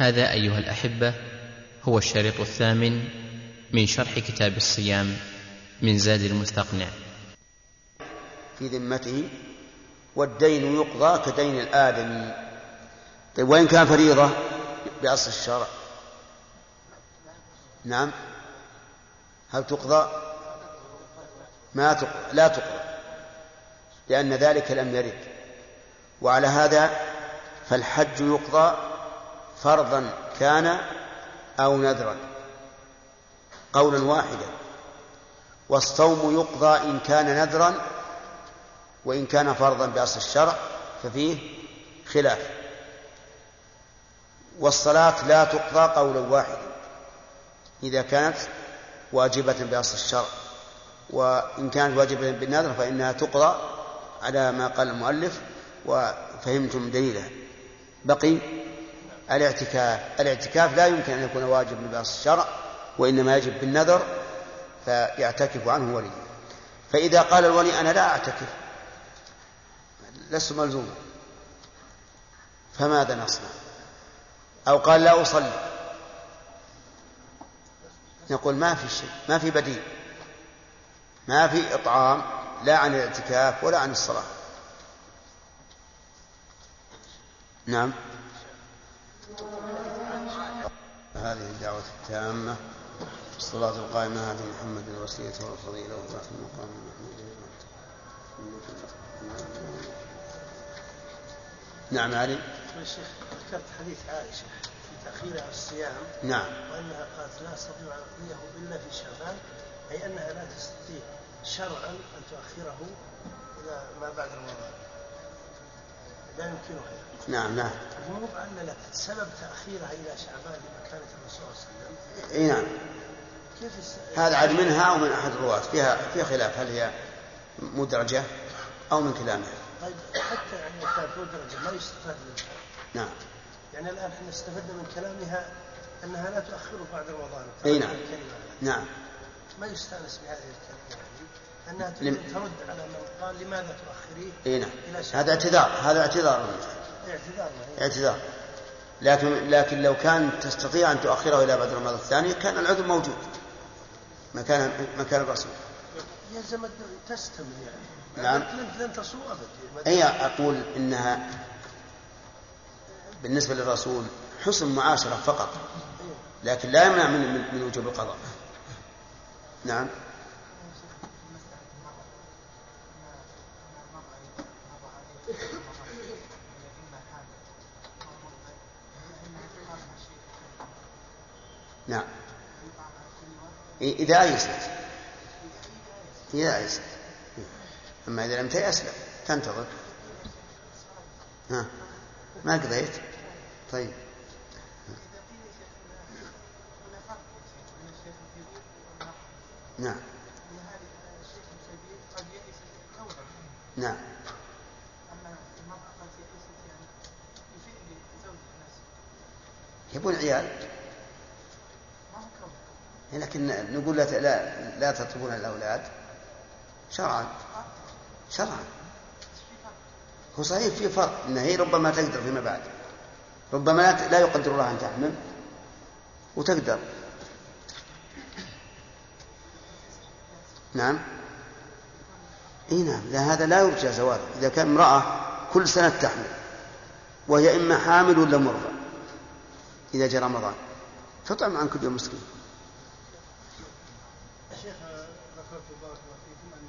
هذا أيها الأحبة هو الشريط الثامن من شرح كتاب الصيام من زاد المستقنع. في ذمته والدين يقضى كدين الآدمي. طيب وإن كان فريضة بأصل الشرع. نعم. هل تقضى؟ ما تقضى لا تقضى لأن ذلك لم يرد. وعلى هذا فالحج يقضى فرضا كان أو نذرا قولا واحدا. والصوم يقضى إن كان نذرا وإن كان فرضا بأصل الشرع ففيه خلاف. والصلاة لا تقضى قولا واحدا إذا كانت واجبة بأصل الشرع. وإن كانت واجبة بالنذر فإنها تقضى على ما قال المؤلف وفهمتم دليله بقي الاعتكاف. الاعتكاف لا يمكن أن يكون واجبا بأصل الشرع وإنما يجب بالنذر فيعتكف عنه ولي. فإذا قال الولي أنا لا أعتكف لست ملزوما. فماذا نصنع؟ أو قال لا أصلي. نقول ما في شيء ما في بديل. ما في إطعام لا عن الاعتكاف ولا عن الصلاة. نعم. هذه الدعوة التامة. الصلاة القائمة هذه محمد الوسيلة والفضيلة. وفاة المقام محمود نعم علي. شيخ ذكرت حديث عائشة في تأخيرها الصيام. نعم. وأنها قالت لا أستطيع أن أقضيه إلا في شعبان أي أنها لا تستطيع شرعا أن تؤخره إلى ما بعد رمضان. لا يمكنها نعم نعم. مو أن سبب تأخيرها إلى شعبان لمكانة الرسول صلى الله عليه وسلم. إي نعم. كيف. هذا عاد منها أو من أحد الرواة؟ فيها فيها خلاف. هل هي مدرجة أو من كلامها طيب حتى يعني كانت مدرجة ما يستفاد منها. نعم. يعني الآن إحنا استفدنا من كلامها أنها لا تؤخره بعد رمضان إي نعم. نعم. ما يستأنس بهذه الكلمة؟ أنها لم- ترد على من قال لماذا تؤخريه؟ اي نعم. إلى هذا اعتذار هذا اعتذار. اعتذار. اعتذار. لكن لكن لو كان تستطيع أن تؤخره إلى بعد رمضان الثاني كان العذر موجود. مكان مكان الرسول. يلزم تستمر يعني. نعم. لن تصوم أبدا. اي أقول إنها بالنسبة للرسول حسن معاشرة فقط. لكن لا يمنع من من- من وجوب القضاء. نعم. نعم. إذا أيست. إذا أيست. أما إذا لم تيأس لا تنتظر. ها. ما قضيت؟ طيب. نعم. نعم. يبون عيال. لكن نقول لا لا, تطلبون الأولاد. شرعا. شرعا. هو صحيح في فرق إن هي ربما تقدر فيما بعد. ربما لا يقدر الله أن تحمل وتقدر. نعم. إي نعم لا هذا لا يرجى زواج. إذا كان امرأة كل سنة تحمل وهي إما حامل ولا مرضى إذا جاء رمضان. تطعم عن كل يوم مسكين. شيخ ذكرت بارك الله فيكم أن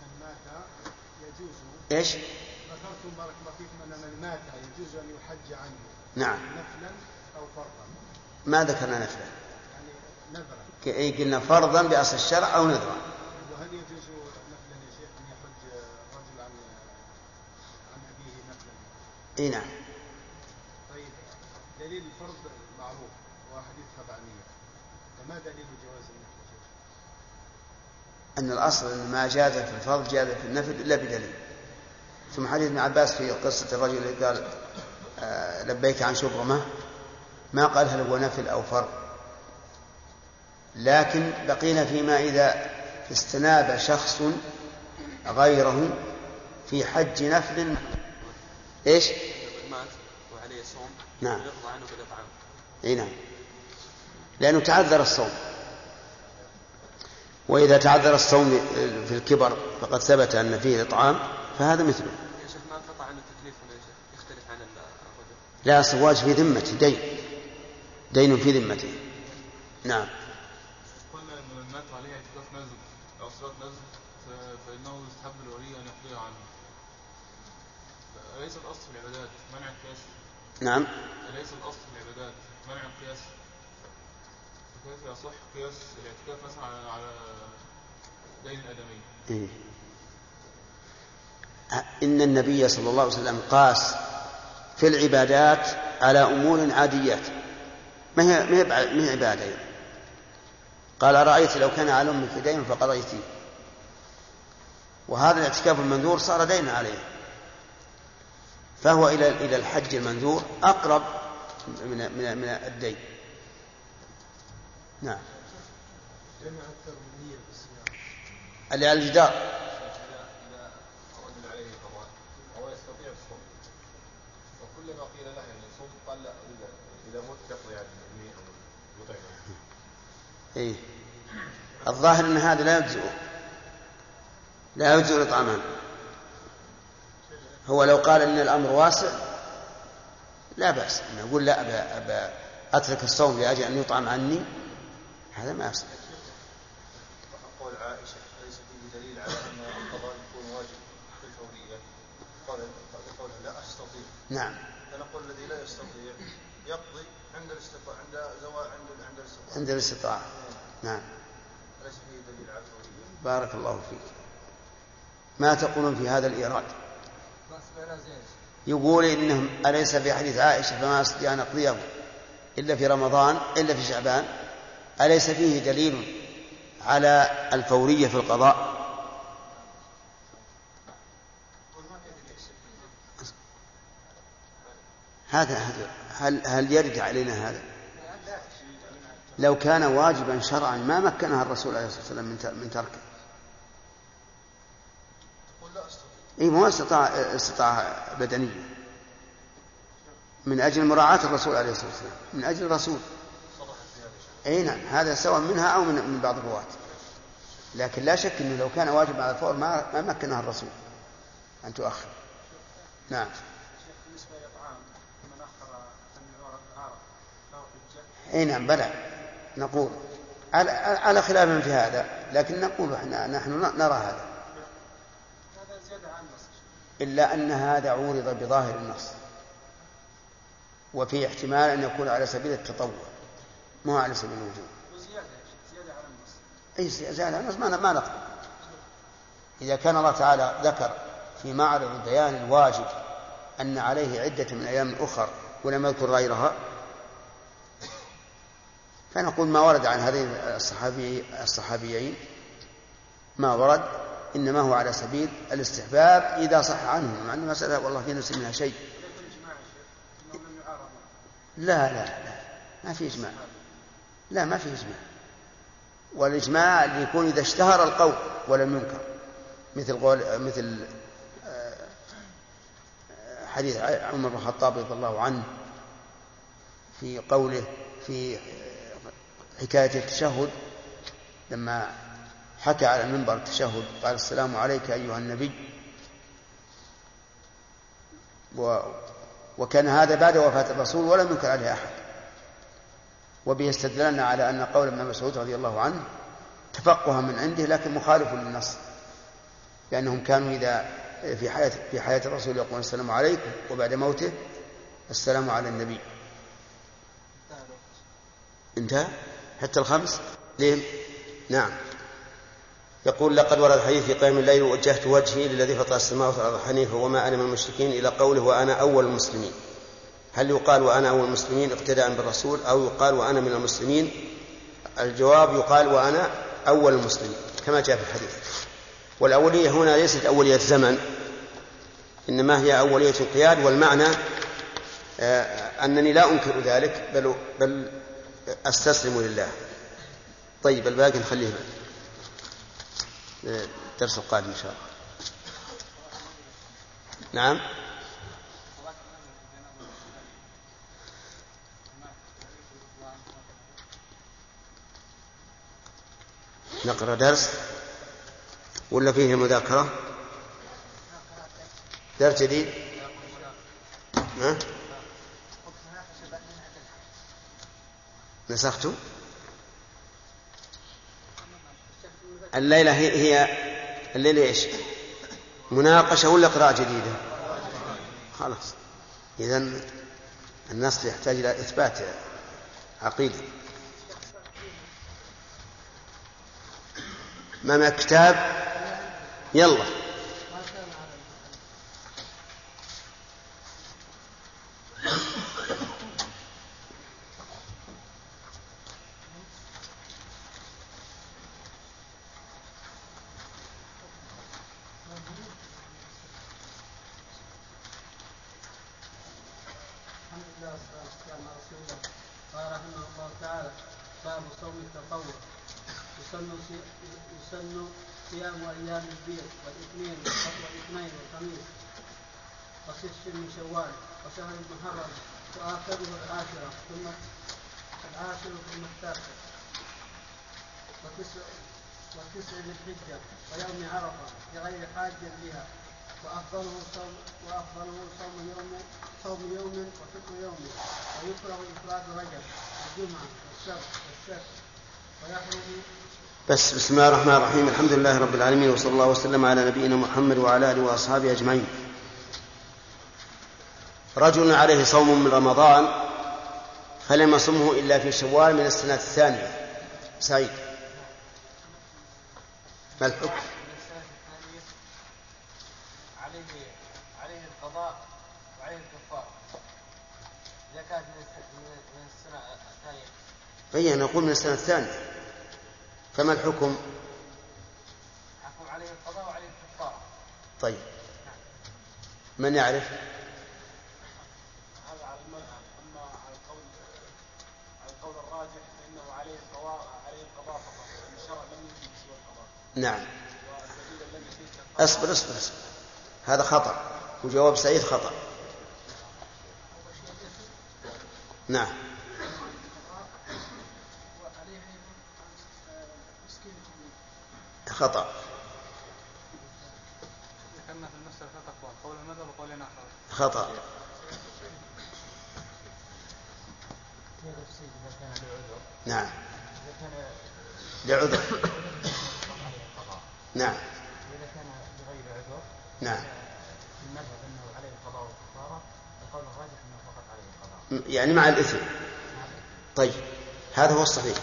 من مات يجوز. إيش؟ ذكرتم بارك الله فيكم أن من مات يجوز أن يحج عنه. نعم. نفلا أو فرضا. ما ذكرنا نفله يعني نذرا. اي قلنا فرضا بأصل الشرع أو نذرا. وهل يجوز نفلا يا شيخ أن يحج رجل عن عن أبيه نفلا؟ اي نعم. طيب دليل الفرض معروف وحديث خبعنية فما دليل جواز النفل؟ أن الأصل أن ما جاز في الفرض جاز في النفل إلا بدليل. ثم حديث ابن عباس في قصة الرجل اللي قال آه لبيك عن شبرمة ما قال هل هو نفل أو فرض. لكن بقينا فيما إذا استناب شخص غيره في حج نفل. إيش؟ مات عليه صوم. نعم. يقضى عنه بالإطعام. إي نعم. لأنه تعذر الصوم. وإذا تعذر الصوم في الكبر فقد ثبت أن فيه إطعام فهذا مثله. يا شيخ ما انقطع عنه التكليف يختلف عن الرجل. لا الزواج في ذمته دين. دين في ذمته. نعم. قلنا إن من مات عليه اعتكاف نذر أو صلاة نذر ف- فإنه يستحب الولي أن يقضيها عنه. أليس الأصل في العبادات منع القياس؟ نعم أليس الأصل في العبادات منع القياس؟ فكيف يصح قياس الاعتكاف مثلا على على دين؟ إيه. إن النبي صلى الله عليه وسلم قاس في العبادات على أمور عاديات. ما هي ما هي عبادة؟ قال أرأيت لو كان على أمك دين فقضيتي وهذا الاعتكاف المنذور صار دينا عليه. فهو إلى إلى الحج المنذور أقرب من من الدين. نعم. جمع بالصيام اللي على الجدار. رجل عليه قضاء وهو يستطيع الصوم وكلما قيل له يعني صوم قال لا إذا مت تقضي عن المطعم إيه. الظاهر أن هذا لا يجزئه. لا يجزئ الإطعامان هو لو قال إن الأمر واسع لا بأس. أن أقول لا أبا, أبا أترك الصوم لأجل أن يطعم عني؟ هذا ما يصح. قول عائشة ليس فيه دليل على أن القضاء يكون واجب في الفورية قال قول لا أستطيع. نعم. فنقول الذي لا يستطيع يقضي عند الاستطاعة عند زوال عند عند الاستطاعة. عند الاستطاعة. نعم. ليس فيه دليل على الفورية بارك الله فيك. ما تقولون في هذا الإيراد؟ يقول إنهم أليس في حديث عائشة فما أستطيع أن أقضيه إلا في رمضان إلا في شعبان؟ أليس فيه دليل على الفورية في القضاء هذا هل هل يرد علينا هذا؟ لو كان واجبا شرعا ما مكنها الرسول عليه الصلاة والسلام من من تركه. إي ما استطاع استطاعه بدنيه. من أجل مراعاة الرسول عليه الصلاة والسلام، من أجل الرسول. أي نعم هذا سواء منها أو من من بعض الرواة. لكن لا شك إنه لو كان واجب على الفور ما ما مكنها الرسول أن تؤخر. نعم. أن أي نعم بلى نقول على, على خلاف في هذا لكن نقول إحنا نحن نرى هذا إلا أن هذا عورض بظاهر النص وفي احتمال أن يكون على سبيل التطوع مو على سبيل الوجوب وزيادة زيادة على النص اي زيادة النص ما ما نقبل إذا كان الله تعالى ذكر في معرض بيان الواجب أن عليه عدة من أيام أخر ولم يذكر غيرها فنقول ما ورد عن هذين الصحابي الصحابيين ما ورد إنما هو على سبيل الاستحباب إذا صح عنهم مع أن المسألة والله في نفس منها شيء إجماع لا لا لا ما في إجماع. لا ما في إجماع. والإجماع اللي يكون إذا اشتهر القول ولم ينكر. مثل قول مثل آه، حديث عمر بن الخطاب رضي الله عنه في قوله في حكاية التشهد لما حكى على المنبر التشهد قال السلام عليك أيها النبي. و وكان هذا بعد وفاة الرسول ولم ينكر عليه أحد. وبه استدللنا على أن قول ابن مسعود رضي الله عنه تفقها من عنده لكن مخالف للنص. لأنهم كانوا إذا في حياة في حياة الرسول يقولون السلام عليكم وبعد موته السلام على النبي. انتهى؟ حتى الخمس ليه؟ نعم. يقول لقد ورد حديث في قيام الليل وجهت وجهي للذي فطر السماوات والأرض حنيفا وما أنا من المشركين إلى قوله وأنا أول المسلمين. هل يقال وأنا اول المسلمين اقتداء بالرسول أو يقال وأنا من المسلمين؟ الجواب يقال وأنا أول المسلمين كما جاء في الحديث. والأولية هنا ليست أولية زمن إنما هي أولية القياد والمعنى آه، أنني لا أنكر ذلك بل بل أستسلم لله. طيب الباقي نخليه الدرس القادم إن شاء الله. نعم؟ نقرأ درس ولا فيه مذاكرة درس جديد ها؟ نسخت الليلة هي, هي الليلة إيش؟ مناقشة ولا قراءة جديدة؟ خلاص إذا النص يحتاج إلى إثبات عقيدة ما كتاب؟ يلا قال رحمه الله تعالى باب صوم التطوع يسن يسن صيام أيام البيض والاثنين والاثنين والخميس وست من شوال وشهر المحرم واخره العاشره ثم العاشر ثم التاسع وتسع وتسع للحجه ويوم عرفه لغير حاج بها وافضله صوم وافضله صوم يوم صوم يوم وفطر يوم ويكره افراد رجب الجمعه والسبت والسبت ويحرم بس بسم الله الرحمن الرحيم. الحمد لله رب العالمين وصلى الله وسلم على نبينا محمد وعلى آله وأصحابه أجمعين. رجل عليه صوم من رمضان فلم يصمه إلا في شوال من السنة الثانية. سعيد. ما الحكم؟ عليه عليه القضاء وعليه الكفار. اذا كانت من السنة الثانية. أي نقول من السنة الثانية. فما الحكم؟ حكم عليه القضاء وعليه الكفار. طيب. من يعرف؟ هذا على المذهب أما على القول على القول الراجح فإنه عليه القضاء عليه القضاء فقط لأن الشرع لم يوجب سوى القضاء. نعم. اصبر اصبر اصبر. هذا خطأ وجواب سعيد خطأ. نعم خطأ ذكرنا في المسألة ثلاث أقوال قول المذهب وقولين آخر خطأ. نعم. لعذر. نعم. وإذا كان بغير عذر نعم. المذهب أنه عليه القضاء والكفارة القول الراجح أنه فقط عليه القضاء يعني مع الإثم. طيب. هذا هو الصحيح.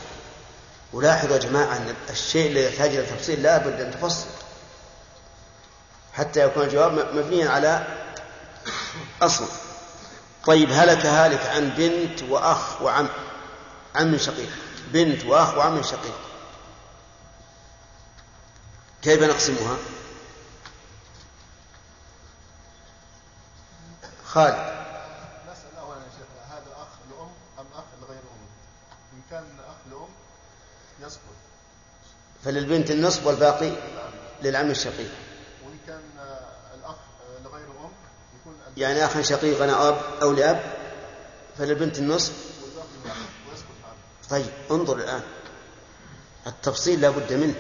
ولاحظوا يا جماعة أن الشيء اللي يحتاج إلى تفصيل لا بد أن تفصل. حتى يكون الجواب مبنيا على أصل. طيب هلك هالك عن بنت وأخ وعم عم شقيق. بنت وأخ وعم شقيق. كيف نقسمها؟ خالد نسأل أولا يا شيخ هذا أخ لأم أم أخ لغير أم؟ إن كان أخ لأم يسقط فللبنت النصف والباقي للعم الشقيق. وإن كان الأخ لغير أم يكون يعني أخ شقيق أنا أب أو لأب فللبنت النصف طيب انظر الآن. التفصيل لا بد منه.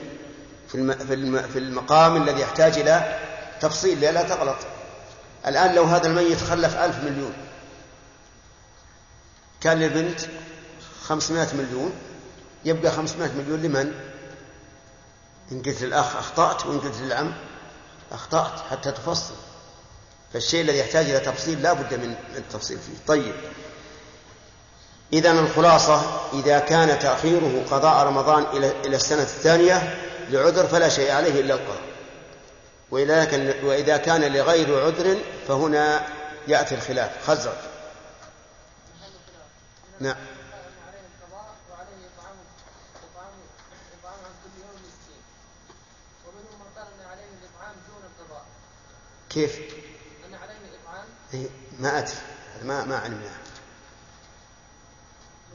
في الم... في, الم... في المقام الذي يحتاج إلى تفصيل لا, لا تغلط. الآن لو هذا الميت خلف ألف مليون كان للبنت خمسمائة مليون. يبقى خمسمائة مليون لمن؟ إن قلت للأخ أخطأت وإن قلت للعم أخطأت حتى تفصل. فالشيء الذي يحتاج إلى تفصيل لا بد من التفصيل فيه. طيب. إذا الخلاصة إذا كان تأخيره قضاء رمضان إلى إلى السنة الثانية لعذر فلا شيء عليه إلا القضاء. وإذا كان لغير عذر فهنا يأتي الخلاف. خزر نعم عليه القضاء وعليه اطعام اطعام اطعام عن كل يوم مسكين ومنهم من قال ان عليه الاطعام دون القضاء كيف؟ أن عليه الاطعام إيه، ما أدري. ما ما علمناه.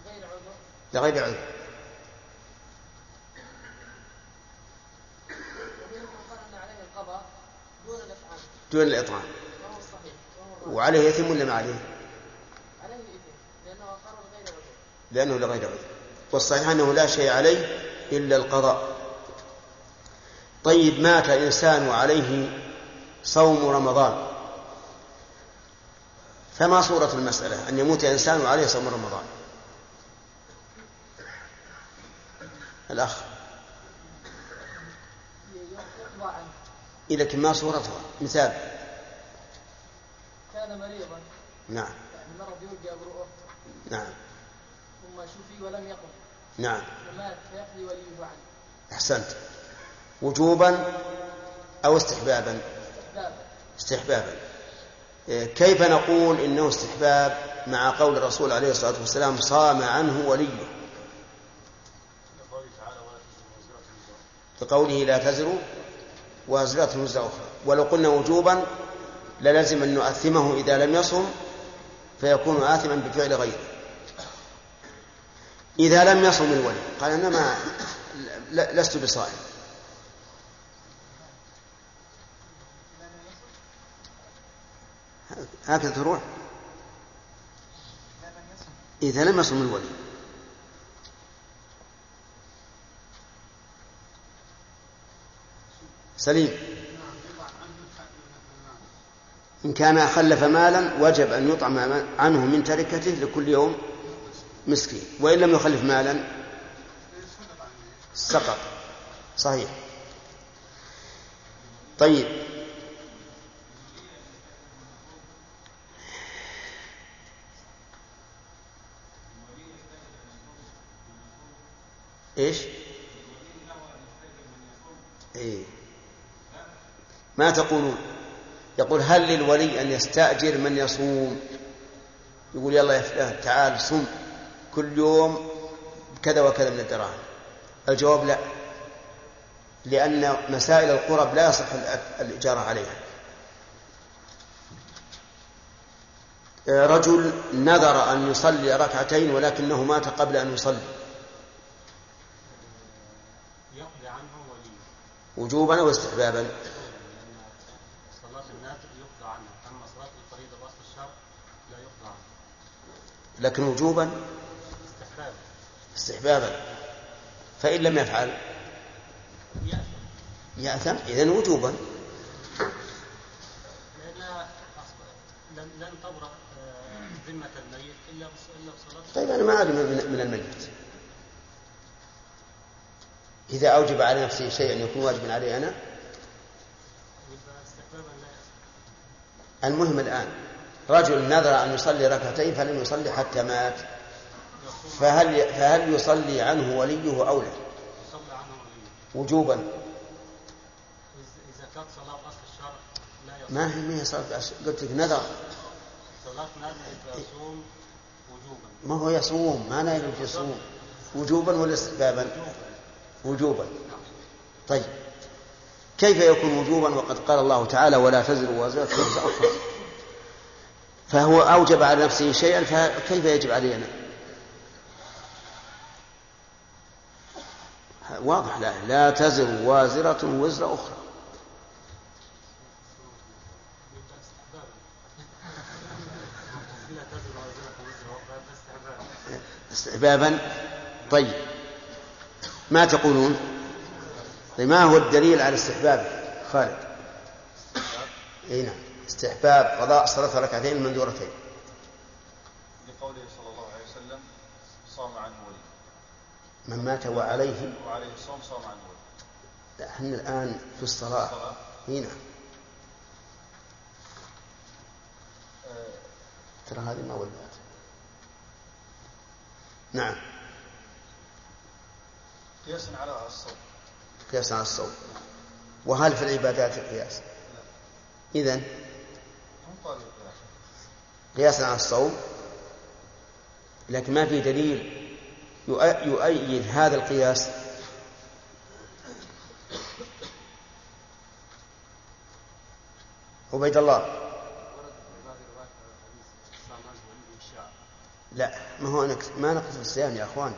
بغير عذر؟ لغير عذر. دون الإطعام. وهو الصحيح وهو وعليه إثم ولا ما عليه؟ عليه اثم لأنه أقر بغير عذر. لأنه لغير عذر. والصحيح أنه لا شيء عليه إلا القضاء. طيب مات إنسان وعليه صوم رمضان. فما صورة المسألة؟ أن يموت إنسان وعليه صوم رمضان. الأخ. إذا كان ما صورتها. مثال. كان مريضا. نعم. يعني مرض يرجى برؤه نعم. ثم شفي ولم يقم. نعم. فمات فيقضي وليه عنه أحسنت. وجوبا أو استحبابا. استحبابا. كيف نقول إنه استحباب مع قول الرسول عليه الصلاة والسلام صام عنه وليه؟ بقوله لا تزر وازرة وزر أخرى. ولو قلنا وجوبا للزم أن نؤثمه إذا لم يصم فيكون آثما بفعل غيره. إذا لم يصم الولي قال أنا ما لست بصائم. هكذا تروح. إذا لم يصم الولي. سليم. إن كان خلف مالا وجب أن يطعم عنه من تركته لكل يوم مسكين. وإن لم يخلف مالا سقط. صحيح. طيب إيش؟ إيه؟ ما تقولون؟ يقول هل للولي أن يستأجر من يصوم؟ يقول يلا يا فلان تعال صم. كل يوم كذا وكذا من الدراهم. الجواب لا. لأن مسائل القرب لا يصح الإجارة عليها. رجل نذر أن يصلي ركعتين ولكنه مات قبل أن يصلي. يقضي عنه ولي وجوبا أو استحبابا لأن صلاة النافل يقضى عنها أما صلاة الفريضة بأصل الشرع لا يقضى عنها لكن وجوبا؟ استحباب استحبابا. فإن لم يفعل؟ يأثم. إذن وجوبا. لن تبرأ آه، ذمة الميت إلا بصلاة طيب أنا ما أدري من الميت. إذا أوجب على نفسه شيئا يكون واجبا علي أنا؟ المهم الآن رجل نذر أن يصلي ركعتين فلم يصلي حتى مات. فهل فهل يصلي عنه وليه أو لا؟ وجوبا. ما هي ما هي صلاة قلت لك نذر. صلاة نافل يصوم وجوبا. ما هو يصوم؟ ما لا يجوز يصوم. وجوبا ولا استحبابا؟ وجوبا. طيب. كيف يكون وجوبا؟ وقد قال الله تعالى ولا تزر وازرة وزر أخرى فهو أوجب على نفسه شيئا فكيف يجب علينا؟ واضح لا لا تزر وازرة وزر أخرى. استحبابا؟ طيب. ما تقولون؟ طيب ما هو الدليل على استحباب خالد. اي نعم. استحباب قضاء صلاة ركعتين مندورتين لقوله صلى الله عليه وسلم صام عنه ولي. من مات وعليه. وعليه الصوم صام عنه ولي. إحنا الآن في الصلاة. الصلاة. نعم آه، ترى هذه ما ولات نعم. قياسا على الصوم. قياس على الصوم. وهل في العبادات قياس إذا قياسا على الصوم لكن ما في دليل يؤ- يؤيد هذا القياس. عبيد الله. لا ما هو نكت ما نقصد الصيام يا أخوان؟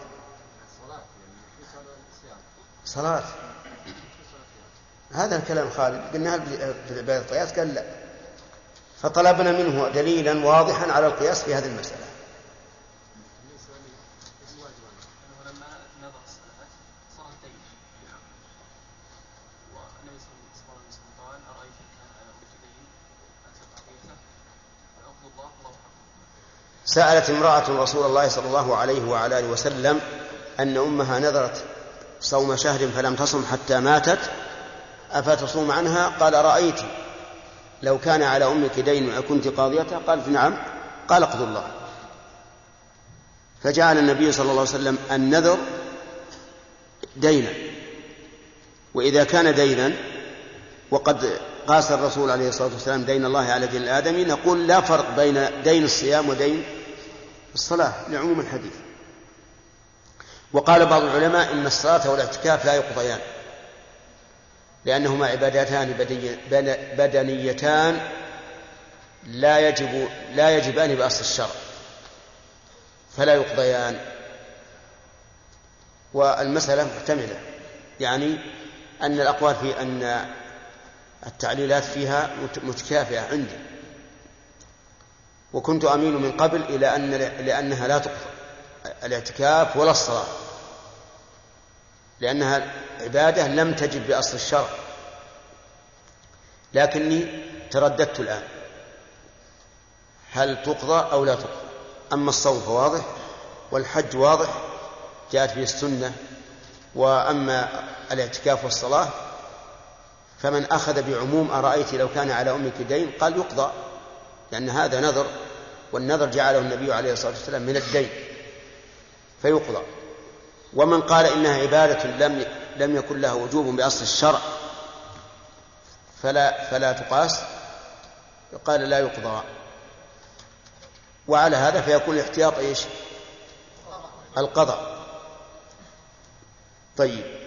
صلاة. هذا الكلام خالد. قلنا في القياس؟ قال لا. فطلبنا منه دليلا واضحا على القياس في هذه المسألة. سألت امرأة رسول الله صلى الله عليه وعلى آله وسلم أن أمها نذرت صوم شهر فلم تصم حتى ماتت أفتصوم عنها؟ قال رأيت. لو كان على أمك دين أكنت قاضيتها قالت نعم. قال اقضوا الله. فجعل النبي صلى الله عليه وسلم النذر دينا. وإذا كان دينا وقد قاس الرسول عليه الصلاة والسلام دين الله على دين الآدمي نقول لا فرق بين دين الصيام ودين الصلاة لعموم الحديث. وقال بعض العلماء إن الصلاة والإعتكاف لا يقضيان. لأنهما عبادتان بدنيتان لا يجب لا يجبان بأصل الشرع فلا يقضيان. والمسألة محتملة يعني أن الأقوال في أن التعليلات فيها متكافئة عندي. وكنت أميل من قبل إلى أن لأنها لا تقضى الاعتكاف ولا الصلاة. لأنها عبادة لم تجب بأصل الشرع. لكني ترددت الآن. هل تقضى أو لا تقضى؟ أما الصوم فواضح والحج واضح جاءت به السنة. وأما الاعتكاف والصلاة فمن أخذ بعموم أرأيت لو كان على أمك دين؟ قال يقضى لأن هذا نذر والنذر جعله النبي عليه الصلاة والسلام من الدين فيقضى. ومن قال إنها عبادة لم لم يكن لها وجوب بأصل الشرع فلا فلا تقاس. قال لا يقضى. وعلى هذا فيكون الاحتياط إيش؟ القضاء. طيب.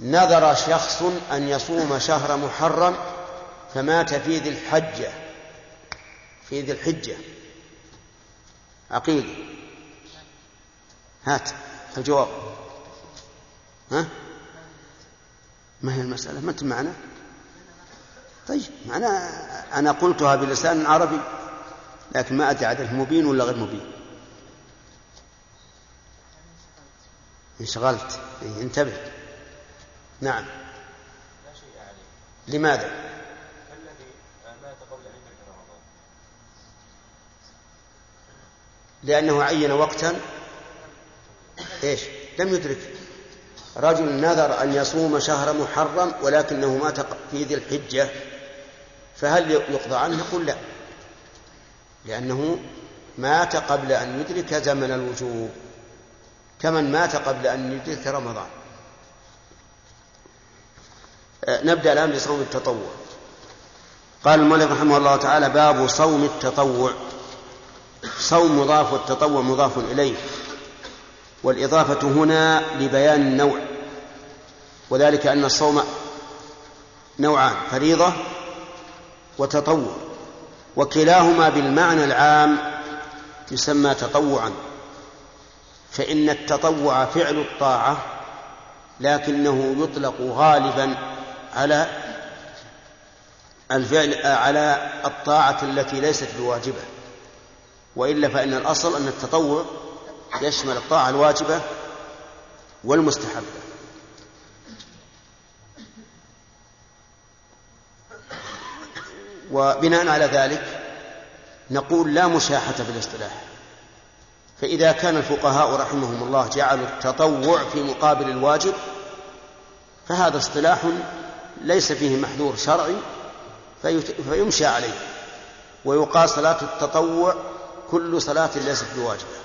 نذر شخص أن يصوم شهر محرم فمات في ذي الحجة في ذي الحجة. عقيل هات الجواب. ها؟ ما هي المسألة؟ ما أنت معنا؟ طيب معنا أنا قلتها بلسان عربي لكن ما أدري عدل مبين ولا غير مبين. انشغلت. إيه، انتبه. نعم. لا شيء عليه لماذا؟ الذي لأنه عين وقتا إيش؟ لم يدرك. رجل نذر أن يصوم شهر محرم ولكنه مات في ذي الحجة فهل يقضى عنه؟ نقول لا. لأنه مات قبل أن يدرك زمن الوجوب كمن مات قبل أن يدرك رمضان. آه، نبدأ الآن بصوم التطوع. قال المؤلف رحمه الله تعالى باب صوم التطوع. صوم مضاف والتطوع مضاف إليه. والإضافة هنا لبيان النوع وذلك أن الصوم نوعان فريضة وتطوع وكلاهما بالمعنى العام يسمى تطوعا فإن التطوع فعل الطاعة لكنه يطلق غالبا على الفعل على الطاعة التي ليست بواجبة وإلا فإن الأصل أن التطوع يشمل الطاعة الواجبة والمستحبة. وبناء على ذلك نقول لا مشاحة في الاصطلاح. فإذا كان الفقهاء رحمهم الله جعلوا التطوع في مقابل الواجب فهذا اصطلاح ليس فيه محذور شرعي فيمشى عليه. ويقال صلاة التطوع كل صلاة ليست بواجبة.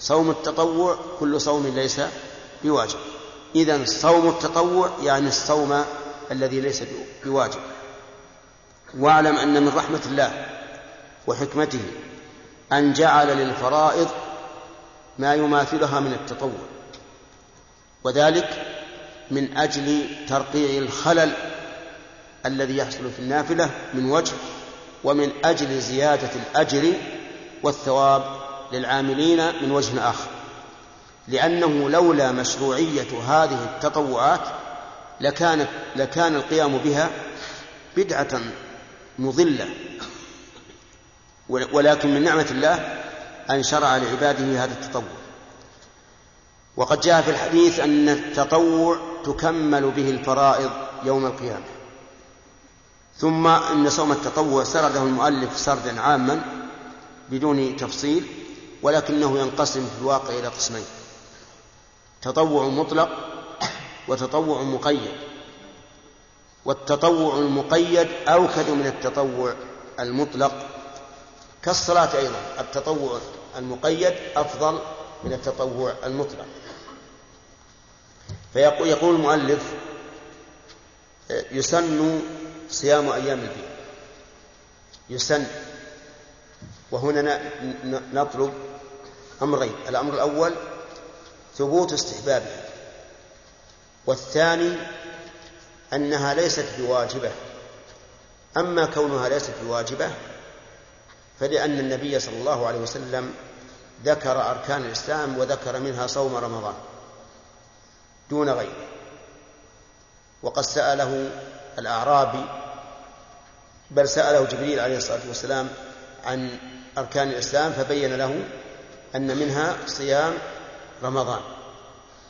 صوم التطوع كل صوم ليس بواجب. إذا صوم التطوع يعني الصوم الذي ليس بواجب. واعلم أن من رحمة الله وحكمته أن جعل للفرائض ما يماثلها من التطوع. وذلك من أجل ترقيع الخلل الذي يحصل في النافلة من وجه ومن أجل زيادة الأجر والثواب للعاملين من وجه آخر. لأنه لولا مشروعية هذه التطوعات لكانت لكان القيام بها بدعة مضلة. ولكن من نعمة الله أن شرع لعباده هذا التطوع. وقد جاء في الحديث أن التطوع تكمل به الفرائض يوم القيامة. ثم أن صوم التطوع سرده المؤلف سردا عاما بدون تفصيل. ولكنه ينقسم في الواقع إلى قسمين. تطوع مطلق وتطوع مقيد. والتطوع المقيد أوكد من التطوع المطلق كالصلاة أيضا. التطوع المقيد أفضل من التطوع المطلق. فيقول يقول المؤلف يسن صيام أيام البيض يسن. وهنا نطلب أمرين الأمر الأول ثبوت استحبابها. والثاني أنها ليست بواجبة. أما كونها ليست بواجبة فلأن النبي صلى الله عليه وسلم ذكر أركان الإسلام وذكر منها صوم رمضان دون غيره. وقد سأله الأعرابي بل سأله جبريل عليه الصلاة والسلام عن أركان الإسلام فبين له أن منها صيام رمضان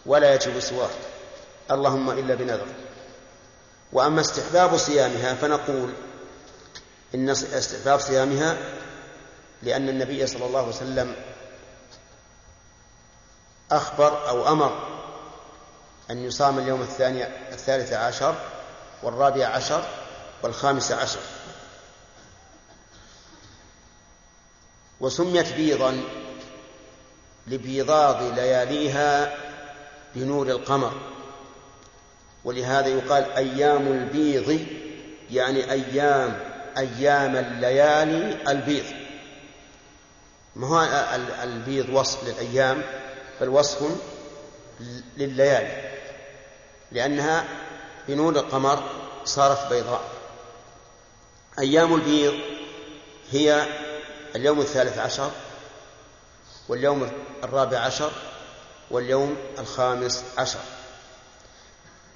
ولا يجب سواه اللهم إلا بنذر. وأما استحباب صيامها فنقول إن استحباب صيامها لأن النبي صلى الله عليه وسلم أخبر أو أمر أن يصام اليوم الثاني الثالث عشر والرابع عشر والخامس عشر. وسميت بيضا لبيضاض لياليها بنور القمر. ولهذا يقال أيام البيض يعني أيام أيام الليالي البيض. ما هو البيض وصف للأيام؟ بل وصف لليالي. لأنها بنور القمر صارت بيضاء. أيام البيض هي اليوم الثالث عشر واليوم الرابع عشر واليوم الخامس عشر.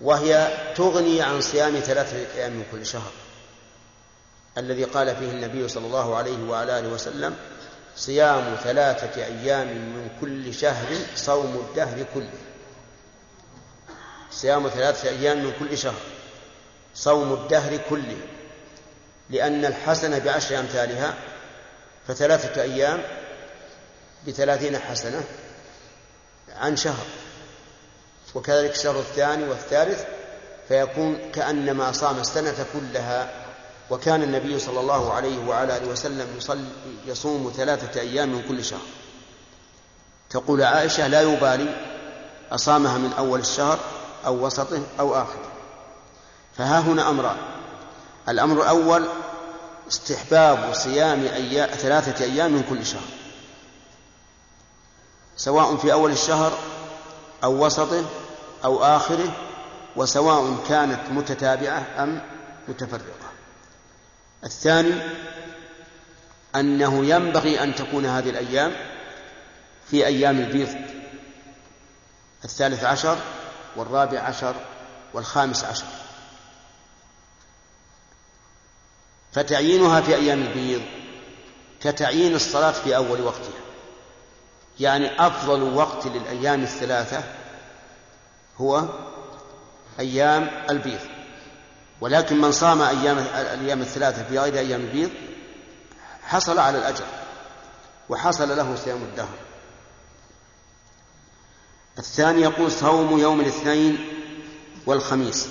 وهي تغني عن صيام ثلاثة أيام من كل شهر الذي قال فيه النبي صلى الله عليه وعلى آله وسلم صيام ثلاثة أيام من كل شهر صوم الدهر كله. صيام ثلاثة أيام من كل شهر صوم الدهر كله لأن الحسنة بعشر أمثالها فثلاثة أيام بثلاثين حسنة عن شهر وكذلك الشهر الثاني والثالث فيكون كأنما صام السنة كلها وكان النبي صلى الله عليه وعلى آله وسلم يصوم ثلاثة أيام من كل شهر. تقول عائشة لا يبالي أصامها من أول الشهر أو وسطه أو آخره. فها هنا أمران. الأمر الأول استحباب صيام أيام ثلاثة أيام من كل شهر. سواء في أول الشهر أو وسطه أو آخره وسواء كانت متتابعة أم متفرقة. الثاني أنه ينبغي أن تكون هذه الأيام في أيام البيض. الثالث عشر والرابع عشر والخامس عشر. فتعيينها في أيام البيض كتعيين الصلاة في أول وقتها. يعني أفضل وقت للأيام الثلاثة هو أيام البيض. ولكن من صام أيام الأيام الثلاثة في غير أيام البيض حصل على الأجر وحصل له صيام الدهر. الثاني يقول صوم يوم الاثنين والخميس.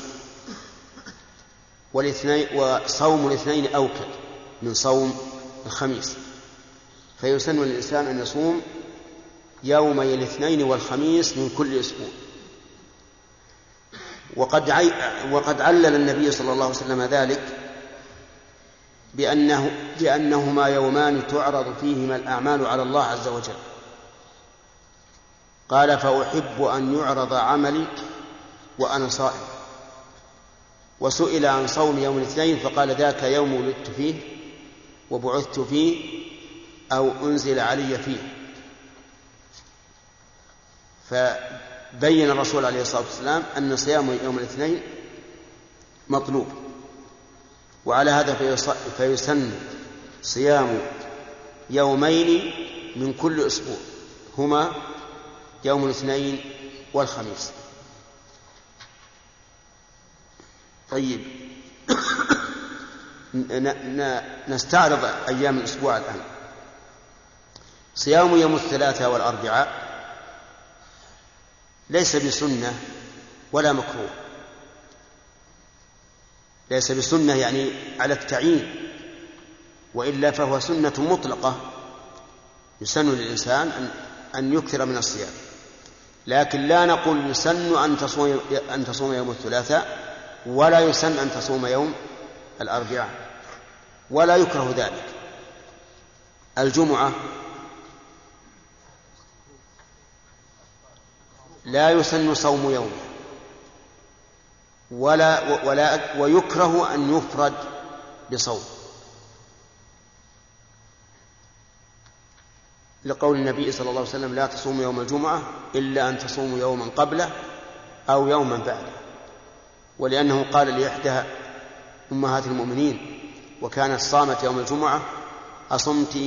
والاثنين وصوم الاثنين أوكد من صوم الخميس. فيسن للإنسان أن يصوم يومي الاثنين والخميس من كل أسبوع. وقد عي... وقد علل النبي صلى الله عليه وسلم ذلك بأنه بأنهما يومان تعرض فيهما الأعمال على الله عز وجل. قال فأحب أن يعرض عملي وأنا صائم. وسئل عن صوم يوم الاثنين فقال ذاك يوم ولدت فيه وبعثت فيه أو أنزل علي فيه. فبين الرسول عليه الصلاة والسلام أن صيام يوم الاثنين مطلوب. وعلى هذا فيسن صيام يومين من كل أسبوع هما يوم الاثنين والخميس. طيب. نستعرض أيام الأسبوع الآن. صيام يوم الثلاثاء والأربعاء ليس بسنة ولا مكروه. ليس بسنة يعني على التعيين وإلا فهو سنة مطلقة يسن للإنسان أن أن يكثر من الصيام. لكن لا نقول يسن أن تصوم أن تصوم يوم الثلاثاء ولا يسن أن تصوم يوم الأربعاء ولا يكره ذلك. الجمعة لا يسن صوم يوم. ولا ولا ويكره أن يفرد بصوم. لقول النبي صلى الله عليه وسلم لا تصوم يوم الجمعة إلا أن تصوموا يوما قبله أو يوما بعده. ولأنه قال لإحدى أمهات المؤمنين وكانت صامت يوم الجمعة أصمت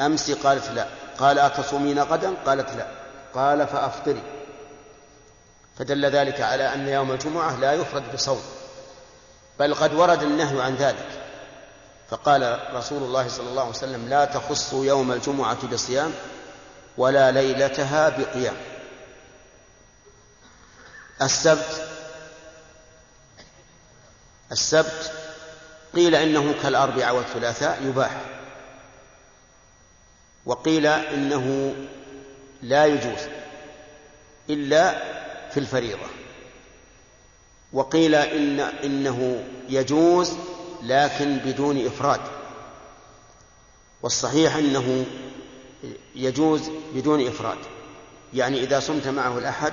أمس؟ قالت لا. قال أتصومين غدا؟ قالت لا. قال فأفطري. فدل ذلك على أن يوم الجمعة لا يفرد بصوم بل قد ورد النهي عن ذلك. فقال رسول الله صلى الله عليه وسلم لا تخصوا يوم الجمعة بصيام ولا ليلتها بقيام. السبت السبت قيل إنه كالأربعاء والثلاثاء يباح وقيل إنه لا يجوز إلا في الفريضة. وقيل إن إنه يجوز لكن بدون إفراد. والصحيح أنه يجوز بدون إفراد. يعني إذا صمت معه الأحد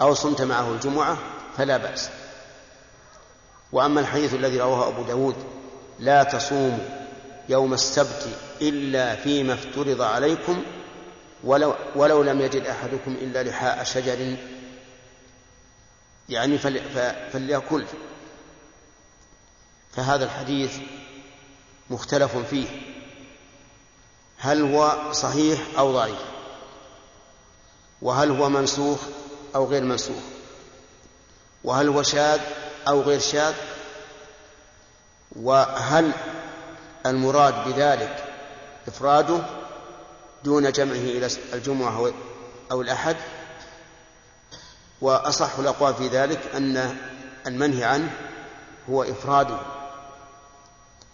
أو صمت معه الجمعة فلا بأس. وأما الحديث الذي رواه أبو داود لا تصوموا يوم السبت إلا فيما افترض عليكم ولو, ولو لم يجد أحدكم إلا لحاء شجر يعني فليأكل. فهذا الحديث مختلف فيه. هل هو صحيح أو ضعيف؟ وهل هو منسوخ أو غير منسوخ؟ وهل هو شاذ أو غير شاذ؟ وهل المراد بذلك إفراده دون جمعه إلى الجمعة أو الأحد؟ وأصح الأقوال في ذلك أن المنهي عنه هو إفراده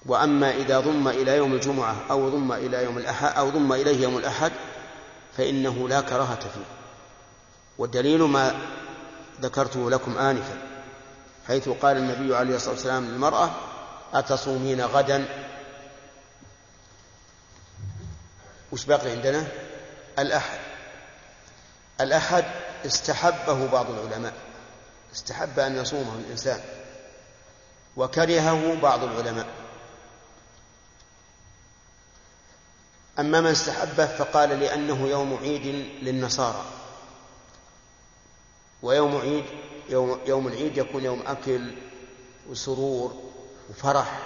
وأما إذا ضم إلى يوم الجمعة أو ضم إلى يوم الأحد أو ضم إليه يوم الأحد فإنه لا كراهة فيه. والدليل ما ذكرته لكم آنفا حيث قال النبي عليه الصلاة والسلام للمرأة أتصومين غدا؟ وش باقي عندنا؟ الأحد. الأحد استحبه بعض العلماء. استحب أن يصومه الإنسان. وكرهه بعض العلماء. أما من استحبه فقال لأنه يوم عيد للنصارى. ويوم عيد يوم, يوم العيد يكون يوم أكل وسرور وفرح.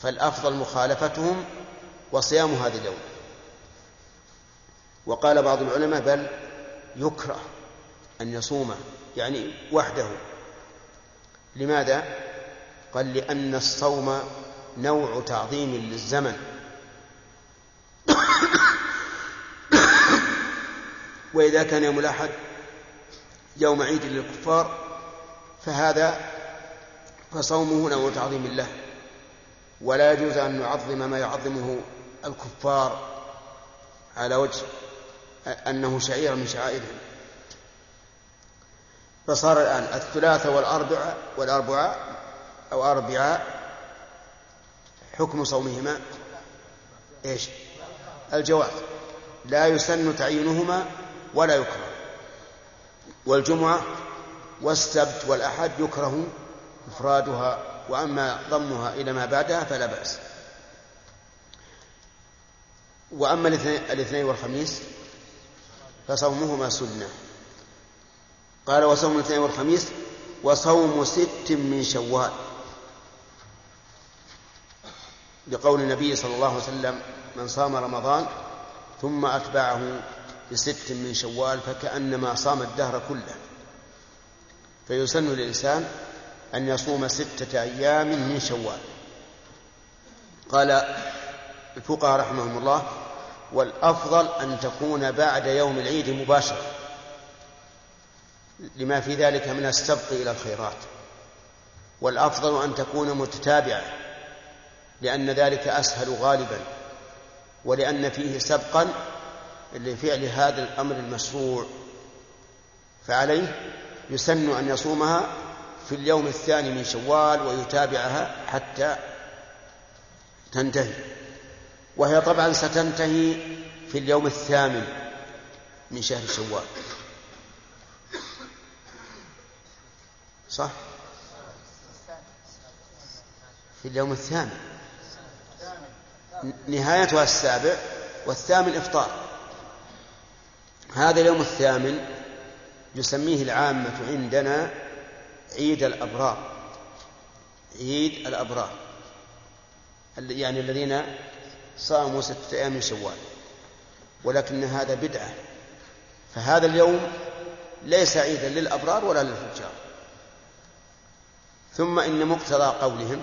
فالأفضل مخالفتهم وصيام هذا اليوم. وقال بعض العلماء بل يكره أن يصوم يعني وحده. لماذا؟ قال لأن الصوم نوع تعظيم للزمن. وإذا كان يوم الأحد يوم عيد للكفار فهذا فصومه نوع تعظيم له. ولا يجوز أن نعظم ما يعظمه الكفار على وجه أنه شعير من شعائرهم فصار الآن الثلاثاء والأربعاء والأربعاء أو أربعاء حكم صومهما إيش؟ الجواز. لا يسن تعيينهما ولا يكره. والجمعة والسبت والأحد يكره إفرادها وأما ضمها إلى ما بعدها فلا بأس. وأما الاثنين والخميس فصومهما سنة. قال وصوم الاثنين والخميس وصوم ست من شوال. لقول النبي صلى الله عليه وسلم من صام رمضان ثم أتبعه بست من شوال فكأنما صام الدهر كله. فيسن للإنسان أن يصوم ستة أيام من شوال. قال الفقهاء رحمهم الله والأفضل أن تكون بعد يوم العيد مباشرة. لما في ذلك من السبق إلى الخيرات. والأفضل أن تكون متتابعة لأن ذلك أسهل غالبا ولأن فيه سبقا لفعل هذا الأمر المشروع. فعليه يسن أن يصومها في اليوم الثاني من شوال ويتابعها حتى تنتهي. وهي طبعا ستنتهي في اليوم الثامن من شهر شوال. صح؟ في اليوم الثامن. نهايتها السابع والثامن إفطار هذا اليوم الثامن يسميه العامة عندنا عيد الأبرار. عيد الأبرار. يعني الذين صاموا ستة أيام من شوال. ولكن هذا بدعة. فهذا اليوم ليس عيدا للأبرار ولا للفجار. ثم إن مقتضى قولهم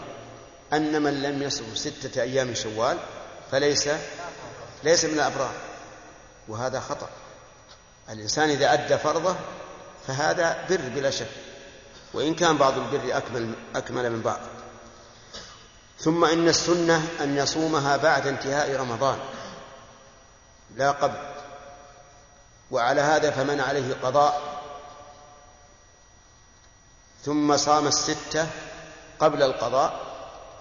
أن من لم يصم ستة أيام من شوال فليس ليس من الأبرار. وهذا خطأ. الإنسان إذا أدى فرضه فهذا بر بلا شك. وإن كان بعض البر أكمل, أكمل من بعض. ثم إن السنة أن يصومها بعد انتهاء رمضان. لا قبل وعلى هذا فمن عليه قضاء. ثم صام الستة قبل القضاء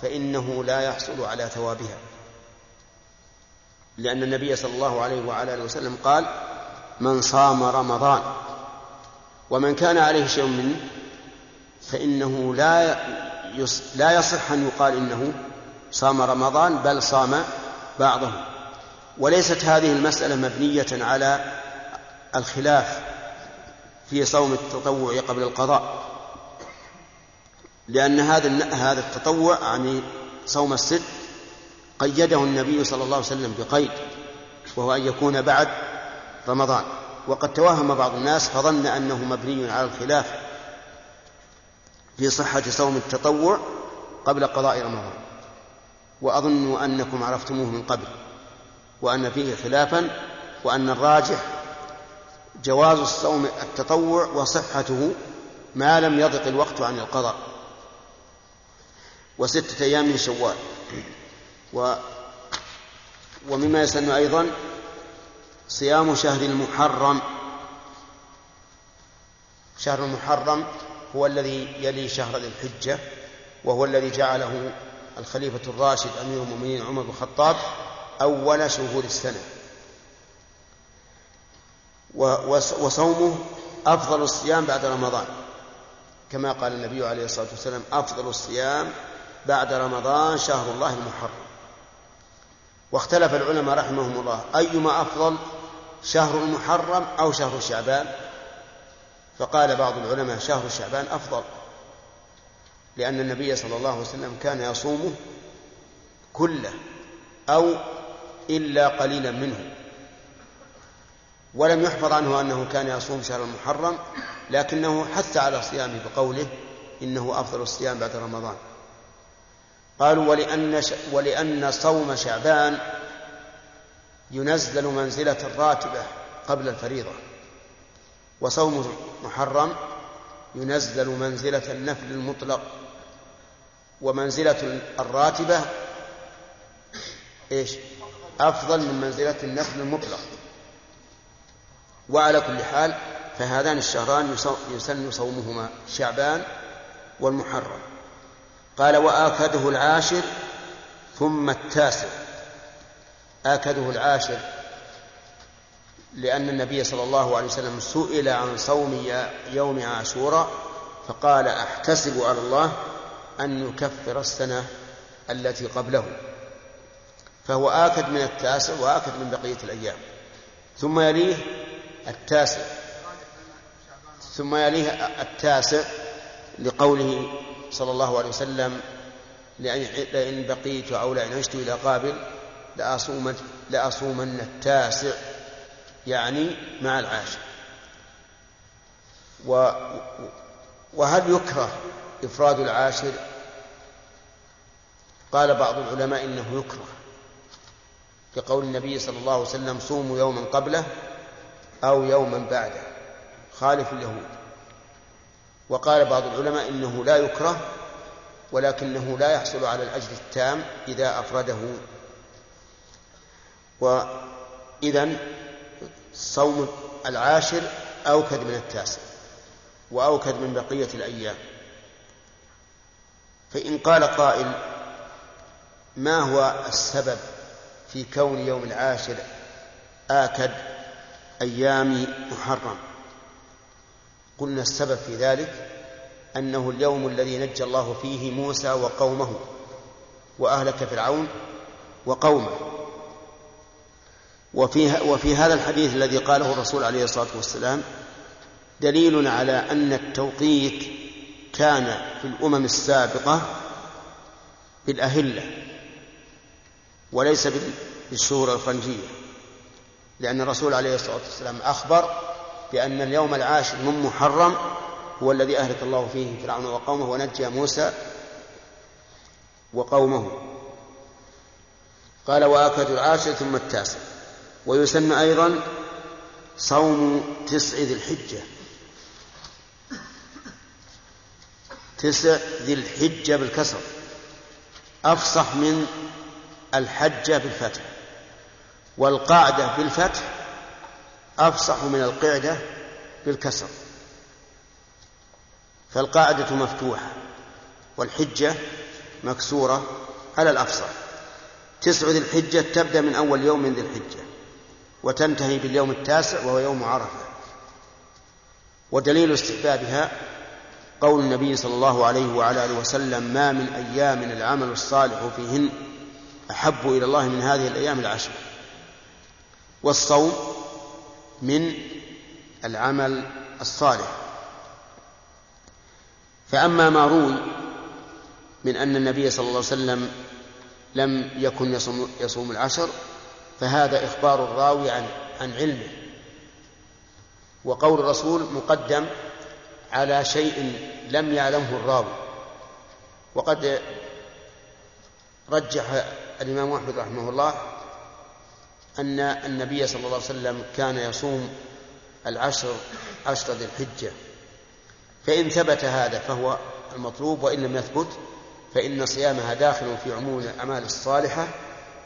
فإنه لا يحصل على ثوابها. لأن النبي صلى الله عليه وعلى آله وسلم قال من صام رمضان ومن كان عليه شيء منه فإنه لا لا يصح أن يقال إنه صام رمضان بل صام بعضه وليست هذه المسألة مبنية على الخلاف في صوم التطوع قبل القضاء. لأن هذا هذا التطوع يعني صوم الست قيده النبي صلى الله عليه وسلم بقيد وهو أن يكون بعد رمضان. وقد توهم بعض الناس فظن أنه مبني على الخلاف. في صحة صوم التطوع قبل قضاء رمضان. وأظن أنكم عرفتموه من قبل وأن فيه خلافا وأن الراجح جواز الصوم التطوع وصحته ما لم يضق الوقت عن القضاء. وستة أيام من شوال. و ومما يسن أيضا صيام شهر المحرم. شهر المحرم هو الذي يلي شهر ذي الحجة وهو الذي جعله الخليفة الراشد أمير المؤمنين عمر بن الخطاب أول شهور السنة. وصومه أفضل الصيام بعد رمضان. كما قال النبي عليه الصلاة والسلام أفضل الصيام بعد رمضان شهر الله المحرم. واختلف العلماء رحمهم الله أيما أفضل شهر المحرم أو شهر شعبان؟ فقال بعض العلماء شهر شعبان أفضل لأن النبي صلى الله عليه وسلم كان يصومه كله أو إلا قليلا منه. ولم يحفظ عنه أنه كان يصوم شهر المحرم لكنه حث على صيامه بقوله إنه أفضل الصيام بعد رمضان. قالوا ولأن, ش... ولأن صوم شعبان ينزل منزلة الراتبة قبل الفريضة. وصوم محرم ينزل منزلة النفل المطلق ومنزلة الراتبة إيش؟ أفضل من منزلة النفل المطلق. وعلى كل حال فهذان الشهران يسن صومهما شعبان والمحرم. قال وآكده العاشر ثم التاسع. آكده العاشر لأن النبي صلى الله عليه وسلم سئل عن صوم يوم عاشوراء فقال أحتسب على الله أن يكفر السنة التي قبله. فهو آكد من التاسع وآكد من بقية الأيام. ثم يليه التاسع. ثم يليه التاسع لقوله صلى الله عليه وسلم لئن بقيت أو لئن عشت إلى قابل لأصومن, التاسع. يعني مع العاشر و وهل يكره إفراد العاشر؟ قال بعض العلماء إنه يكره. لقول النبي صلى الله عليه وسلم صوموا يوما قبله أو يوما بعده. خالف اليهود. وقال بعض العلماء إنه لا يكره ولكنه لا يحصل على الأجر التام إذا أفرده. وإذا صوم العاشر أوكد من التاسع وأوكد من بقية الأيام. فإن قال قائل ما هو السبب في كون يوم العاشر آكد أيام محرم؟ قلنا السبب في ذلك أنه اليوم الذي نجى الله فيه موسى وقومه وأهلك فرعون وقومه. وفي, وفي هذا الحديث الذي قاله الرسول عليه الصلاة والسلام دليل على أن التوقيت كان في الأمم السابقة بالأهلة وليس بالشهور الفرنجية لأن الرسول عليه الصلاة والسلام أخبر بأن اليوم العاشر من محرم هو الذي أهلك الله فيه فرعون وقومه ونجى موسى وقومه. قال وآكد العاشر ثم التاسع. ويسن أيضا صوم تسع ذي الحجة. تسع ذي الحجة بالكسر. أفصح من الحجة بالفتح. والقاعدة بالفتح أفصح من القعدة بالكسر. فالقاعدة مفتوحة والحجة مكسورة على الأفصح. تسع ذي الحجة تبدأ من أول يوم من ذي الحجة. وتنتهي باليوم التاسع وهو يوم عرفة. ودليل استحبابها قول النبي صلى الله عليه وعلى آله وسلم ما من أيام العمل الصالح فيهن أحب إلى الله من هذه الأيام العشر. والصوم من العمل الصالح. فأما ما روي من أن النبي صلى الله عليه وسلم لم يكن يصوم, يصوم العشر فهذا إخبار الراوي عن عن علمه. وقول الرسول مقدم على شيء لم يعلمه الراوي. وقد رجح الإمام أحمد رحمه الله أن النبي صلى الله عليه وسلم كان يصوم العشر عشر ذي الحجة. فإن ثبت هذا فهو المطلوب وإن لم يثبت فإن صيامها داخل في عموم الأعمال الصالحة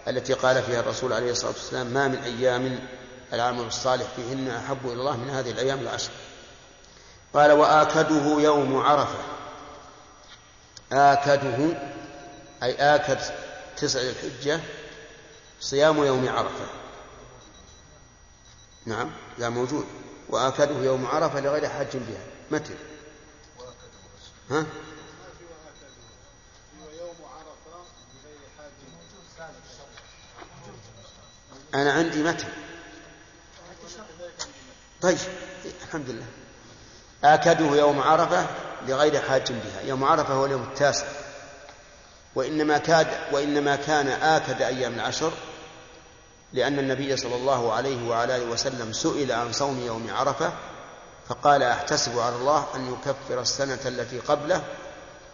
التي قال فيها الرسول عليه الصلاة والسلام ما من أيام العمل الصالح فيهن أحب إلى الله من هذه الأيام العشر. قال وآكده يوم عرفة. آكده أي آكد تسع الحجة صيام يوم عرفة. نعم لا موجود. وآكده يوم عرفة لغير حج بها. متى؟ ها؟ أنا عندي متى طيب الحمد لله. آكده يوم عرفة لغير حاج بها. يوم عرفة هو اليوم التاسع. وإنما كاد وإنما كان آكد أيام العشر لأن النبي صلى الله عليه وعلى آله وسلم سئل عن صوم يوم عرفة فقال أحتسب على الله أن يكفر السنة التي قبله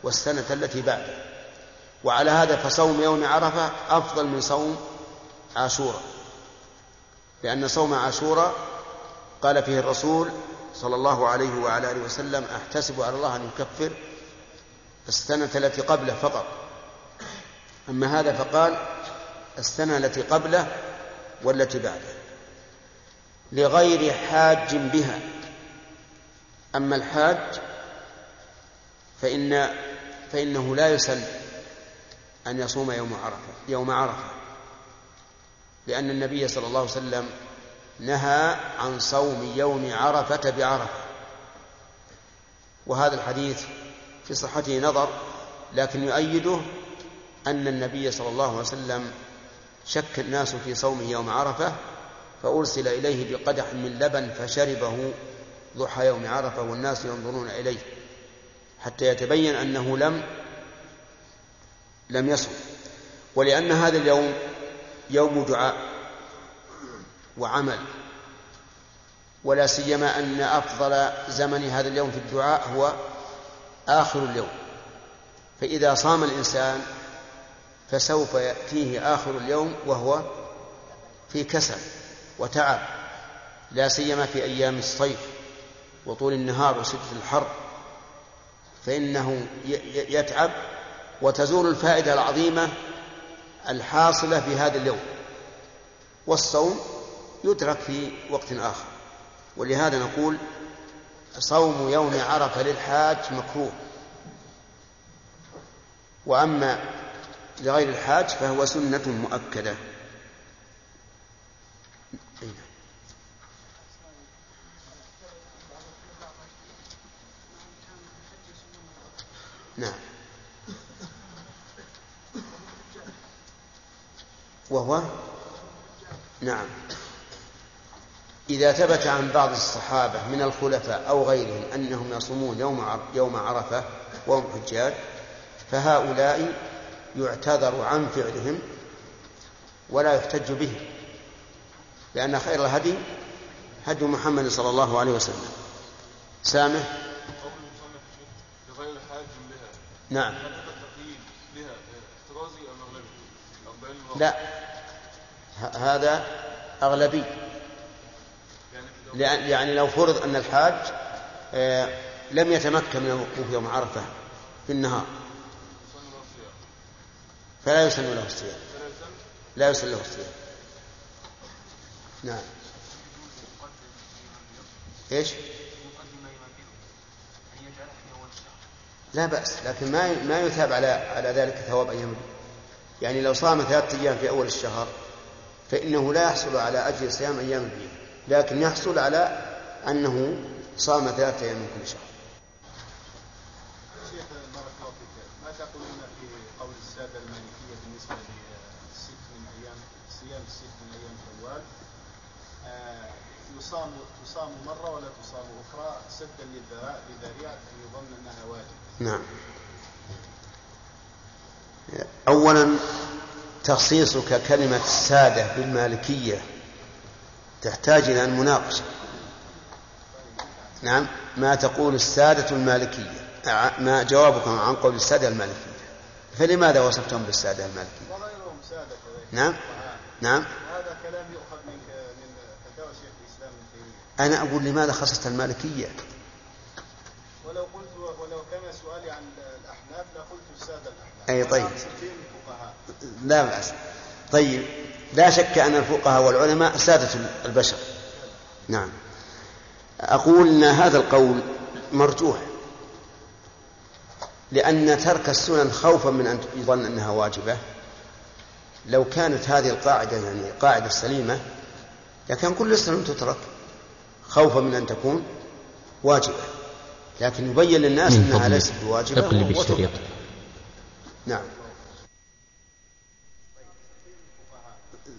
والسنة التي بعده. وعلى هذا فصوم يوم عرفة أفضل من صوم عاشوراء. لأن صوم عاشوراء قال فيه الرسول صلى الله عليه وعلى آله وسلم أحتسب على الله أن يكفر السنة التي قبله فقط. أما هذا فقال السنة التي قبله والتي بعده. لغير حاج بها. أما الحاج فإن فإنه لا يسن أن يصوم يوم عرفة يوم عرفة. لأن النبي صلى الله عليه وسلم نهى عن صوم يوم عرفة بعرفة. وهذا الحديث في صحته نظر لكن يؤيده أن النبي صلى الله عليه وسلم شك الناس في صومه يوم عرفة فأرسل إليه بقدح من لبن فشربه ضحى يوم عرفة والناس ينظرون إليه حتى يتبين أنه لم لم يصم ولأن هذا اليوم يوم دعاء وعمل. ولا سيما أن أفضل زمن هذا اليوم في الدعاء هو آخر اليوم. فإذا صام الإنسان فسوف يأتيه آخر اليوم وهو في كسل وتعب لا سيما في أيام الصيف وطول النهار وشدة الحر. فإنه يتعب وتزول الفائدة العظيمة الحاصلة في هذا اليوم. والصوم يدرك في وقت آخر. ولهذا نقول صوم يوم عرفة للحاج مكروه. وأما لغير الحاج فهو سنة مؤكدة. نعم. وهو نعم. إذا ثبت عن بعض الصحابة من الخلفاء أو غيرهم أنهم يصومون يوم يوم عرفة وهم حجاج فهؤلاء يعتذر عن فعلهم ولا يحتج به لأن خير الهدي هدي محمد صلى الله عليه وسلم. سامح؟ نعم؟ لا. هذا أغلبي. يعني لو فرض أن الحاج آه، لم يتمكن من الوقوف يوم عرفة في النهار. فلا يسن له الصيام. لا يسن له الصيام. نعم. إيش؟ لا بأس لكن ما ما يثاب على على ذلك ثواب أيام. يعني لو صام ثلاثة أيام في أول الشهر فإنه لا يحصل على أجر صيام أيام البيض لكن يحصل على أنه صام ثلاثة أيام من كل شهر. شيخ بارك الله فيك. ما تقولون في قول السادة المالكيه بالنسبة للست من أيام صيام الست من شوال؟ آه، يصام تصام مرة ولا تصام أخرى؟ سدا أن يظن أنها واجب نعم. أولا تخصيصك كلمة السادة بالمالكية تحتاج إلى المناقشة نعم ما تقول السادة المالكية؟ ما جوابك عن قول السادة المالكية. فلماذا وصفتهم بالسادة المالكية؟ وغيرهم كذلك. نعم نعم. هذا كلام يؤخذ من من فتاوى شيخ ابن تيمية. أنا أقول لماذا خصصت المالكية؟ ولو قلت ولو كان سؤالي عن الأحناف لقلت السادة الأحناف. أي طيب. وأنا أقصد فيهم الفقهاء لا بأس. طيب لا شك أن الفقهاء والعلماء سادة البشر. نعم. أقول أن هذا القول مرجوح لأن ترك السنن خوفا من أن يظن أنها واجبة. لو كانت هذه القاعدة يعني قاعدة سليمة لكان كل السنن تترك خوفا من أن تكون واجبة. لكن يبين للناس أنها ليست بواجبة نعم.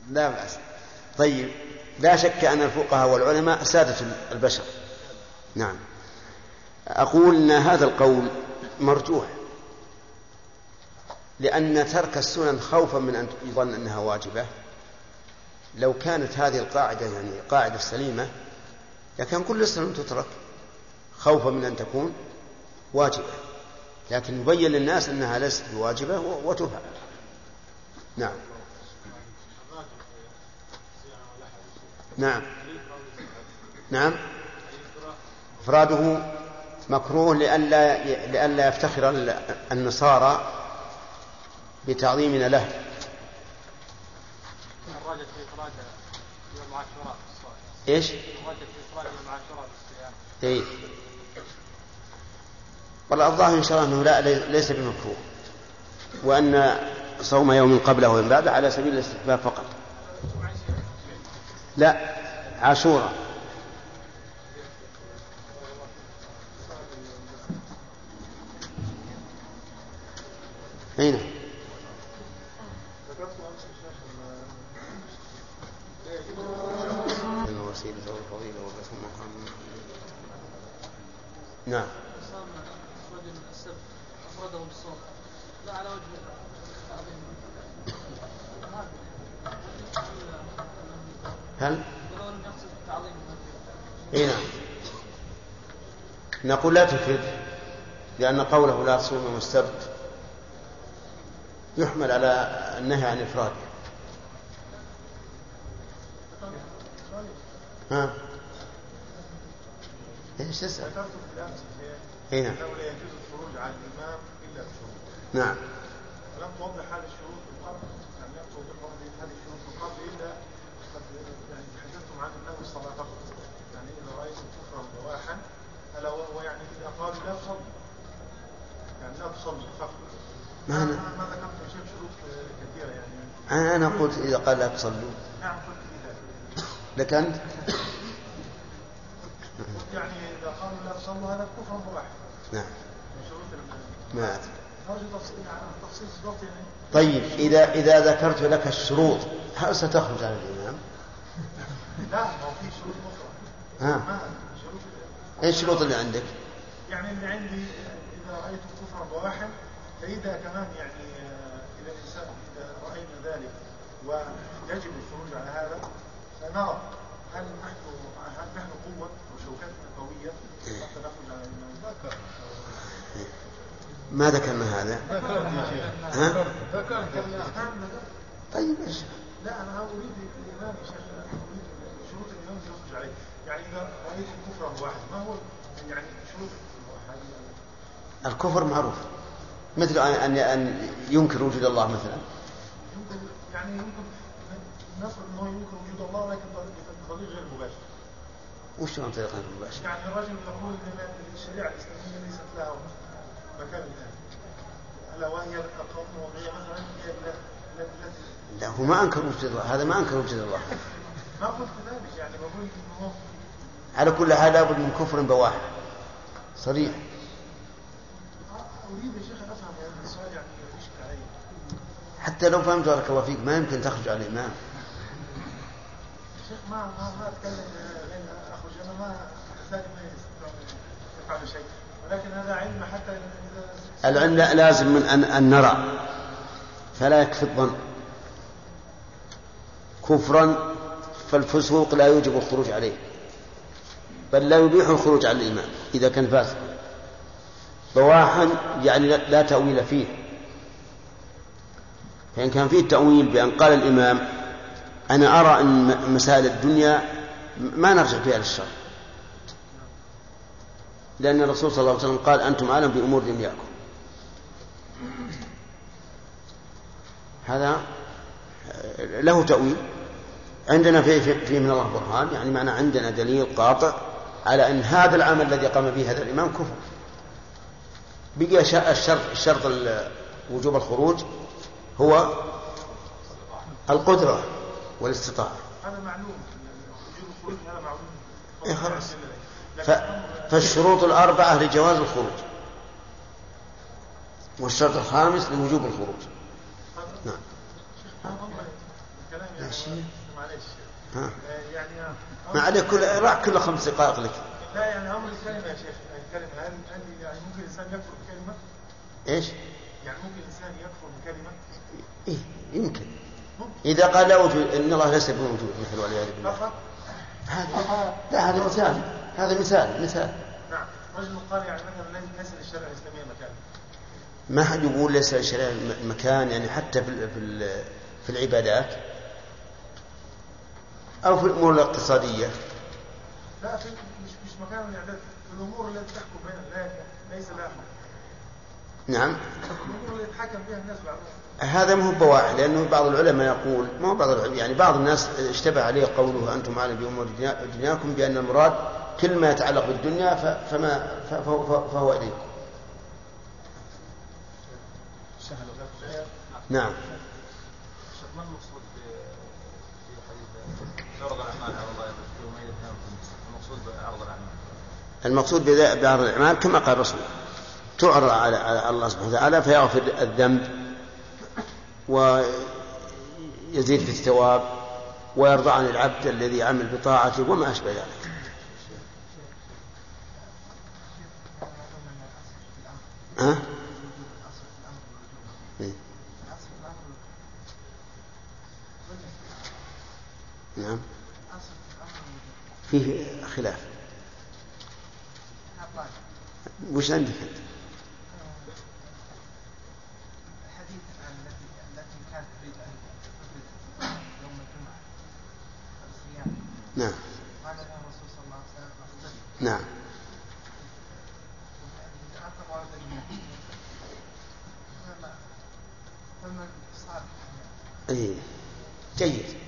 لا بأس. طيب لا شك أن الفقهاء والعلماء سادة البشر. نعم. أقول أن هذا القول مرجوح لأن ترك السنن خوفا من أن يظن أنها واجبة. لو كانت هذه القاعدة يعني قاعدة سليمة لكان كل السنن تترك. خوفا من أن تكون واجبة. لكن يبين للناس أنها ليست بواجبة وتفعل نعم. نعم. نعم. إفراده مكروه لئلا لئلا يفتخر ال- النصارى بتعظيمنا له. إيش؟ اي والله إن شاء الله إنه لا لي- ليس بمكروه. وأن صوم يوم قبله ويوم بعده على سبيل الاستحباب فقط. لا والرسول مقام نعم صام رجل السبت أفرده بالصوم لا على وجه التعظيم هل؟ اي نعم. نقول لا تفرد لأن قوله لا تصوم يوم السبت يحمل على النهي عن إفراده. ها؟ إيش تسأل؟ ذكرت بالامس اي نعم. انه لا يجوز الخروج عن الإمام إلا بشروط نعم. ولم توضح هذه الشروط من قبل يعني لم توضح هذه الشروط من قبل الا قد يعني تحدثتم عن انه الصلاه فقط يعني اذا رايتم كفرا بواحا الا وهو يعني اذا قالوا لا تصلي يعني لا تصلي فقط ما أنا- كثيرة يعني. أنا أنا قلت إذا قال لا تصلوا. نعم قلت لك أنت؟ يعني إذا قالوا لا تصلوا هذا كفر بواحد نعم. من شروط ال- ما أدري. يعني. طيب إذا إذا ذكرت لك الشروط هل ستخرج عن الإمام؟ لا ما هو في شروط أخرى. ها. ما شروط إيش الشروط اللي عندك؟ يعني اللي عندي إذا رأيت كفرا بواحا فإذا كمان يعني آه، إذا الإنسان إذا رأينا ذلك ويجب الخروج على هذا فنرى هل نحن هل نحن قوة وشوكتنا قوية حتى نخرج على ذكر ما ذكرنا هذا. ها؟ ذكرنا طيب إيش؟ لا أنا أريد الامام يا شيخ أنا أريد شروط الامام يخرج عليه يعني إذا رأيت كفرا بواحد ما هو يعني شروط الكفر معروف. مثل أن أن أن ينكر وجود الله مثلا. يمكن يعني يمكن نفرض إنه ينكر وجود الله لكن بطريق غير مباشر وش عن طريق غير مباشر؟ يعني الرجل يقول إن الشريعة الإسلامية ليست لها مكان الآن. ألا وهي القانون الوضعية مثلا؟ هي ال- التي لا هو ما أنكر وجود الله. هذا ما أنكر وجود الله. ما قلت ذلك يعني بقول إنه على كل حال لابد من كفر بواح صريح. أريد يا شيخ افهم يعني السؤال يعني يشكل علي حتى لو فهمت بارك الله فيك ما يمكن تخرج على الإمام. شيخ ما ما ما أتكلم غير اخرج أنا ما يستطيع يفعل شيء. ولكن هذا علم حتى العلم لا- لازم من أن, أن نرى. فلا يكفي الظن. كفرا فالفسوق لا يوجب الخروج عليه. بل لا يبيح الخروج على الإمام إذا كان فاسق بواحا يعني لا لا تأويل فيه. فإن كان فيه تأويل بأن قال الإمام أنا أرى أن مسائل الدنيا ما نرجع فيها للشر. لأن الرسول صلى الله عليه وسلم قال أنتم أعلم بأمور دنياكم. هذا له تأويل. عندنا فيه في, في من الله برهان يعني معنى عندنا دليل قاطع على أن هذا العمل الذي قام به هذا الإمام كفر. بقي الشرط الشرط ال- وجوب الخروج. هو القدرة والاستطاعة. هذا معلوم. هذا معلوم إيه خلاص. ف- فالشروط الأربعة لجواز الخروج. والشرط الخامس لوجوب الخروج. نعم. ها. يعني ما عليك كل راح كل خمس دقائق لك. لا يعني أمر الكلمة يا شيخ الكلمة. هل هل يعني ممكن الإنسان يكفر بكلمه؟ إيش؟ يعني ممكن الانسان يكفر بكلمه؟ إيه يمكن. إذا قال لا وجود إن الله ليس بموجود مثل والعياذ بالله. هذا لا هذا مثال. هذا مثال مثال. نعم. رجل قال يعني مثلا ليس للشريعه الاسلاميه مكان ما حد يقول ليس للشريعة مكان يعني حتى في في ال- في العبادات؟ أو في الأمور الاقتصادية؟ لا في مش مش مكان الاعداد في الأمور التي تحكم بين لا ليس لها. نعم. الأمور اللي يتحكم بها الناس بعضهم هذا ما هو بواح لأنه بعض العلماء يقول ما هو بعض العلماء يعني بعض الناس اشتبه عليه قوله أنتم أعلم بأمور دنيا- دنياكم بأن المراد كل ما يتعلق بالدنيا فما فهو, إليكم. نعم. ما المقصود الأعمال على الله يومئذ؟ المقصود بعرض الأعمال. المقصود بعرض الأعمال كما قال الرسول تعرض على على الله سبحانه وتعالى فيغفر الذنب ويزيد في الثواب ويرضى عن العبد الذي عمل بطاعته وما أشبه ذلك ها؟ إيه. نعم فيه خلاف وش عندك انت؟ الحديث عن التي التي كانت تريد ان تفرد يوم الجمعه الصيام نعم قال له الرسول صلى الله عليه وسلم اختلف نعم اعتبر بالله فما فمن صالح أي جيد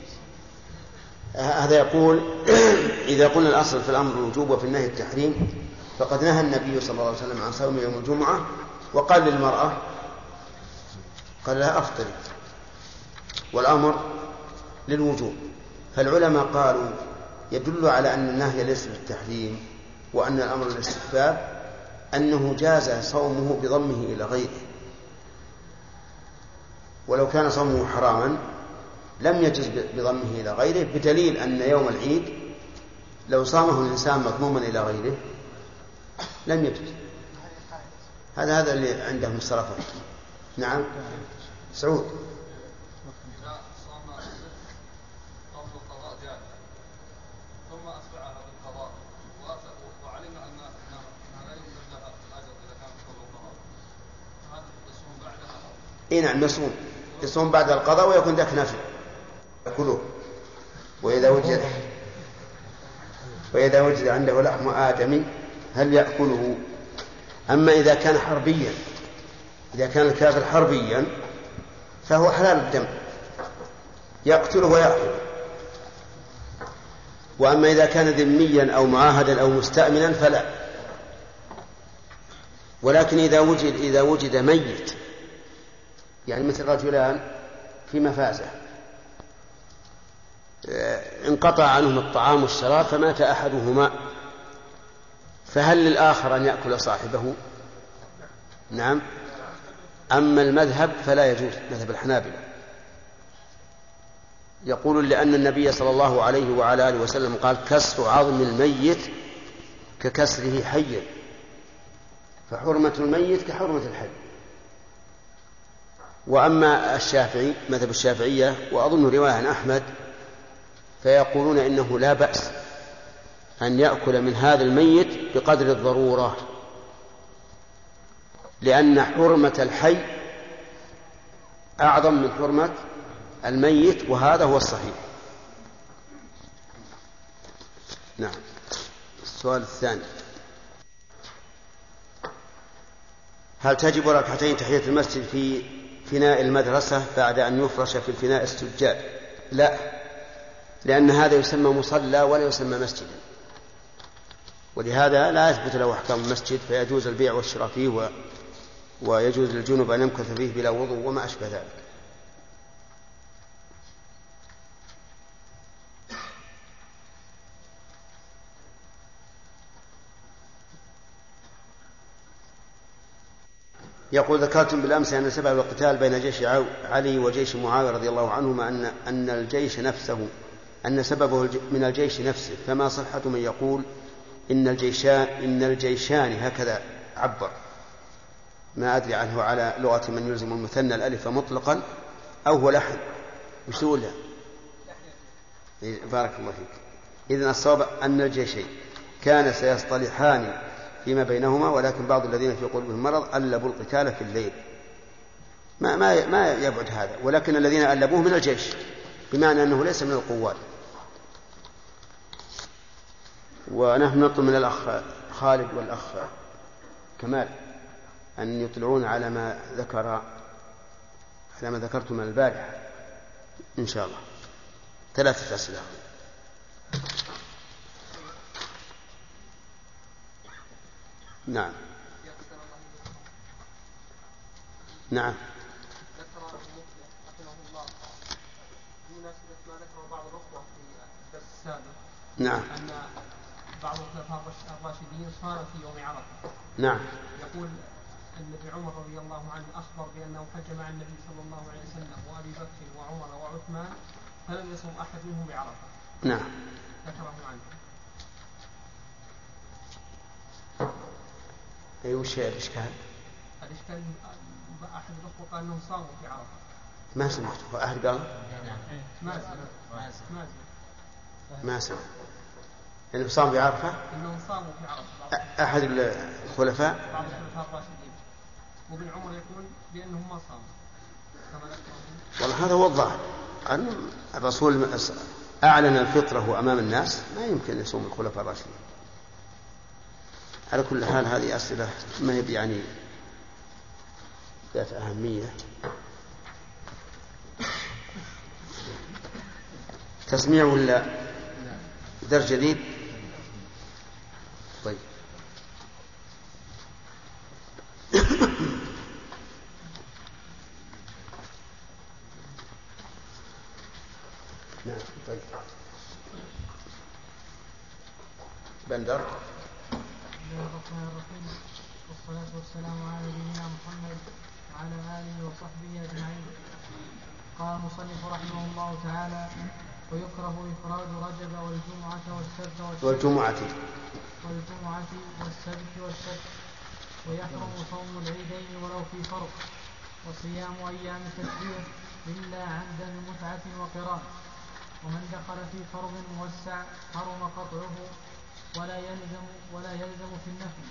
هذا يقول الأصل في الأمر الوجوب وفي النهي التحريم فقد نهى النبي صلى الله عليه وسلم عن صوم يوم الجمعة وقال للمرأة قال لها أفطري. والأمر للوجوب. فالعلماء قالوا يدل على أن النهي ليس بالتحريم وأن الأمر الاستحباب أنه جاز صومه بضمه إلى غيره. ولو كان صومه حراما لم يجز بضمه إلى غيره بدليل أن يوم العيد لو صامه الإنسان مضموما إلى غيره لم يجز هذا هذا اللي عندهم الصرفة. نعم. سعود. اي نعم يصوم. يصوم بعد القضاء ويكون ذاك نفل يأكله وإذا وجد وإذا وجد عنده لحم آدمي هل يأكله؟ أما إذا كان حربيا إذا كان الكافر حربيا فهو حلال الدم يقتله ويأكله. وأما إذا كان ذميا أو معاهدا أو مستأمنا فلا. ولكن إذا وجد إذا وجد ميت يعني مثل رجلان في مفازة انقطع عنهم الطعام والشراب فمات أحدهما. فهل للآخر أن يأكل صاحبه؟ نعم. أما المذهب فلا يجوز مذهب الحنابلة. يقول لأن النبي صلى الله عليه وعلى آله وسلم قال كسر عظم الميت ككسره حيا فحرمة الميت كحرمة الحي. وأما الشافعي مذهب الشافعية وأظن رواية عن أحمد فيقولون إنه لا بأس أن يأكل من هذا الميت بقدر الضرورة لأن حرمة الحي أعظم من حرمة الميت وهذا هو الصحيح. نعم. السؤال الثاني. هل تجب ركعتين تحية المسجد في فناء المدرسة بعد أن يفرش في الفناء السجاد؟ لا. لأن هذا يسمى مصلى ولا يسمى مسجدا. ولهذا لا يثبت له أحكام المسجد فيجوز البيع والشراء فيه و... ويجوز للجنوب أن يمكث فيه بلا وضوء وما أشبه ذلك. يقول ذكرتم بالأمس أن سبب القتال بين جيش علي وجيش معاوية رضي الله عنهما ان أن الجيش نفسه أن سببه من الجيش نفسه فما صحة من يقول إن الجيشان إن الجيشان هكذا عبر. ما أدري عنه على لغة من يلزم المثنى الألف مطلقا أو هو لحن. وش بارك الله فيك. اذا الصواب أن الجيشين كان سيصطلحان فيما بينهما ولكن بعض الذين في قلوبهم مرض ألبوا القتال في الليل. ما ما ما يبعد هذا. ولكن الذين ألبوه من الجيش بمعنى أنه ليس من القوات. ونحن نطلب من الأخ خالد والأخ كمال أن يطلعون على ما ذكر على ما ذكرتم البارحة إن شاء الله. ثلاثة أسئلة. نعم. نعم. ذكر رحمه الله بمناسبة ما ذكره بعض الأخوة في الدرس السابق نعم. أن بعض الخلفاء الراشدين صار في يوم عرفة. نعم. يقول أن ابن عمر رضي الله عنه أخبر بأنه حج مع النبي صلى الله عليه وسلم وأبي بكر وعمر وعثمان فلم يصم أحد منهم بعرفة. نعم. ذكره عنه. أي وش الإشكال؟ الإشكال أحد الأخوة قال أنهم صاموا في عرفة. ما سمعت. أحد قال؟ ما زال ما زال ما سمع لأنه صام بعرفة صاموا في عرفة أحد الخلفاء؟ بعض الخلفاء الراشدين. وابن عمر يقول بأنهم ما صاموا. والله هذا هو الظاهر. أن الرسول أعلن الفطرة أمام الناس ما يمكن يصوم الخلفاء الراشدين. على كل حال هذه أسئلة ما هي يعني ذات أهمية. تسميع ولا درس جديد؟ طيب. نعم طيب. بندر. بسم الله الرحمن الرحيم والصلاة والسلام على نبينا محمد وعلى آله وصحبه أجمعين قال المصنف رحمه الله تعالى ويكره إفراد رجب والجمعة والسبت والجمعة. والجمعة والسبت والسبت ويحرم صوم العيدين ولو في فرض وصيام أيام التشريع إلا عن دم متعة وقران ومن دخل في فرض موسع حرم قطعه ولا يلزم ولا يلزم في النفل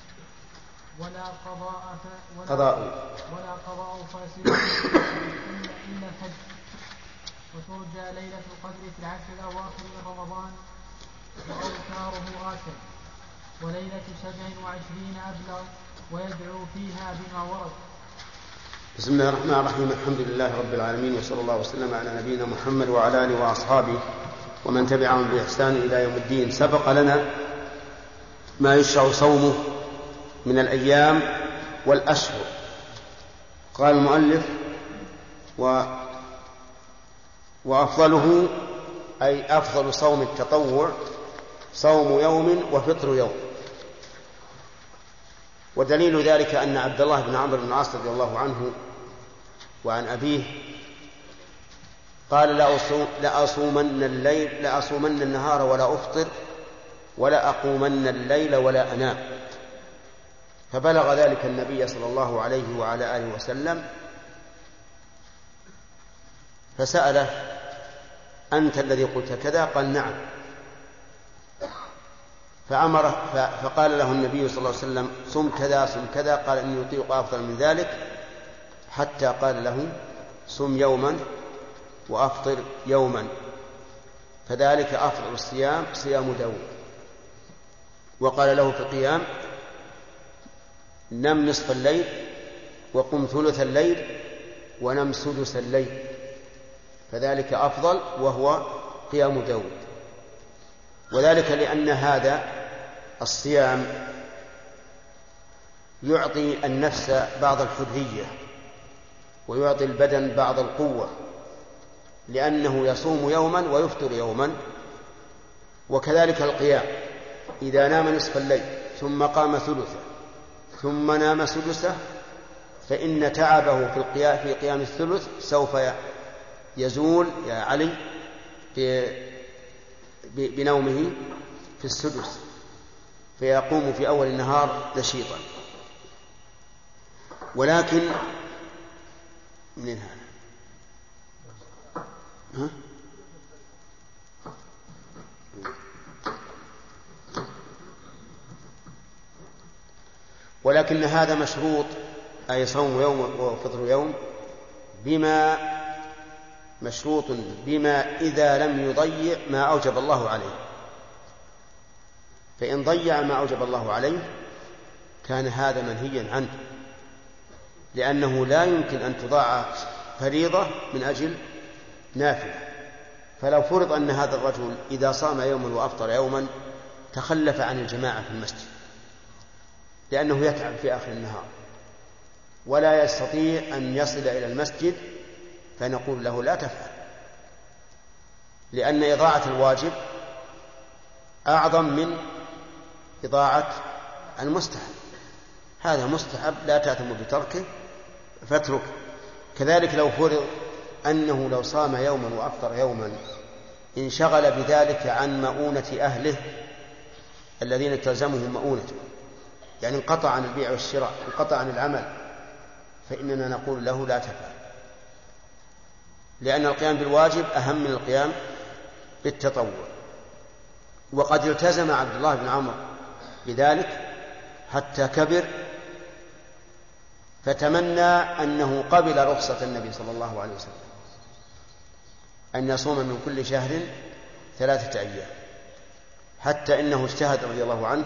ولا قضاء ولا قضاء. ولا قضاء فاسد إلا الحج. وترجى ليلة القدر في العشر الأواخر من رمضان وأوتاره آكل وليلة سبع وعشرين أبلغ ويدعو فيها بما ورد. بسم الله الرحمن الرحيم. الحمد لله رب العالمين وصلى الله وسلم على نبينا محمد وعلى آله وأصحابه ومن تبعهم بإحسان إلى يوم الدين. سبق لنا ما يشرع صومه من الأيام والأشهر. قال المؤلف و وأفضله أي أفضل صوم التطوع صوم يوم وفطر يوم. ودليل ذلك أن عبد الله بن عمرو بن العاص رضي الله عنه وعن أبيه قال لأصوم لأصومن الليل لأصومن النهار ولا أفطر ولا أقومن الليل ولا أنام. فبلغ ذلك النبي صلى الله عليه وعلى آله وسلم فسأله أنت الذي قلت كذا؟ قال نعم. فأمر ف- فقال له النبي صلى الله عليه وسلم صم كذا صم كذا. قال إني أطيق أفضل من ذلك. حتى قال له صم يوما وأفطر يوما. فذلك أفضل الصيام صيام داود. وقال له في القيام نم نصف الليل وقم ثلث الليل ونم سدس الليل. فذلك أفضل وهو قيام داود. وذلك لأن هذا الصيام يعطي النفس بعض الحرية ويعطي البدن بعض القوة لأنه يصوم يوما ويفطر يوما وكذلك القيام. إذا نام نصف الليل ثم قام ثلثه ثم نام سدسه فإن تعبه في القيام في قيام الثلث سوف يزول يا علي بنومه في السدس. فيقوم في أول النهار نشيطا ولكن منين هذا؟ ها؟ ولكن هذا مشروط أي صوم يوم وفطر يوم بما مشروط بما إذا لم يضيع ما أوجب الله عليه فإن ضيع ما أوجب الله عليه كان هذا منهيا عنه. لأنه لا يمكن أن تضاعف فريضة من أجل نافلة. فلو فرض أن هذا الرجل إذا صام يوما وأفطر يوما تخلف عن الجماعة في المسجد لأنه يتعب في آخر النهار. ولا يستطيع أن يصل إلى المسجد فنقول له لا تفعل. لأن إضاعة الواجب أعظم من إضاعة المستحب. هذا مستحب لا تأتم بتركه فاترك كذلك لو فرض أنه لو صام يوما وأفطر يوما انشغل بذلك عن مؤونة أهله الذين تلزمهم مؤونته يعني انقطع عن البيع والشراء انقطع عن العمل فإننا نقول له لا تفعل. لأن القيام بالواجب أهم من القيام بالتطوع. وقد التزم عبد الله بن عمرو بذلك حتى كبر فتمنى أنه قبل رخصة النبي صلى الله عليه وسلم أن يصوم من كل شهر ثلاثة أيام حتى إنه اجتهد رضي الله عنه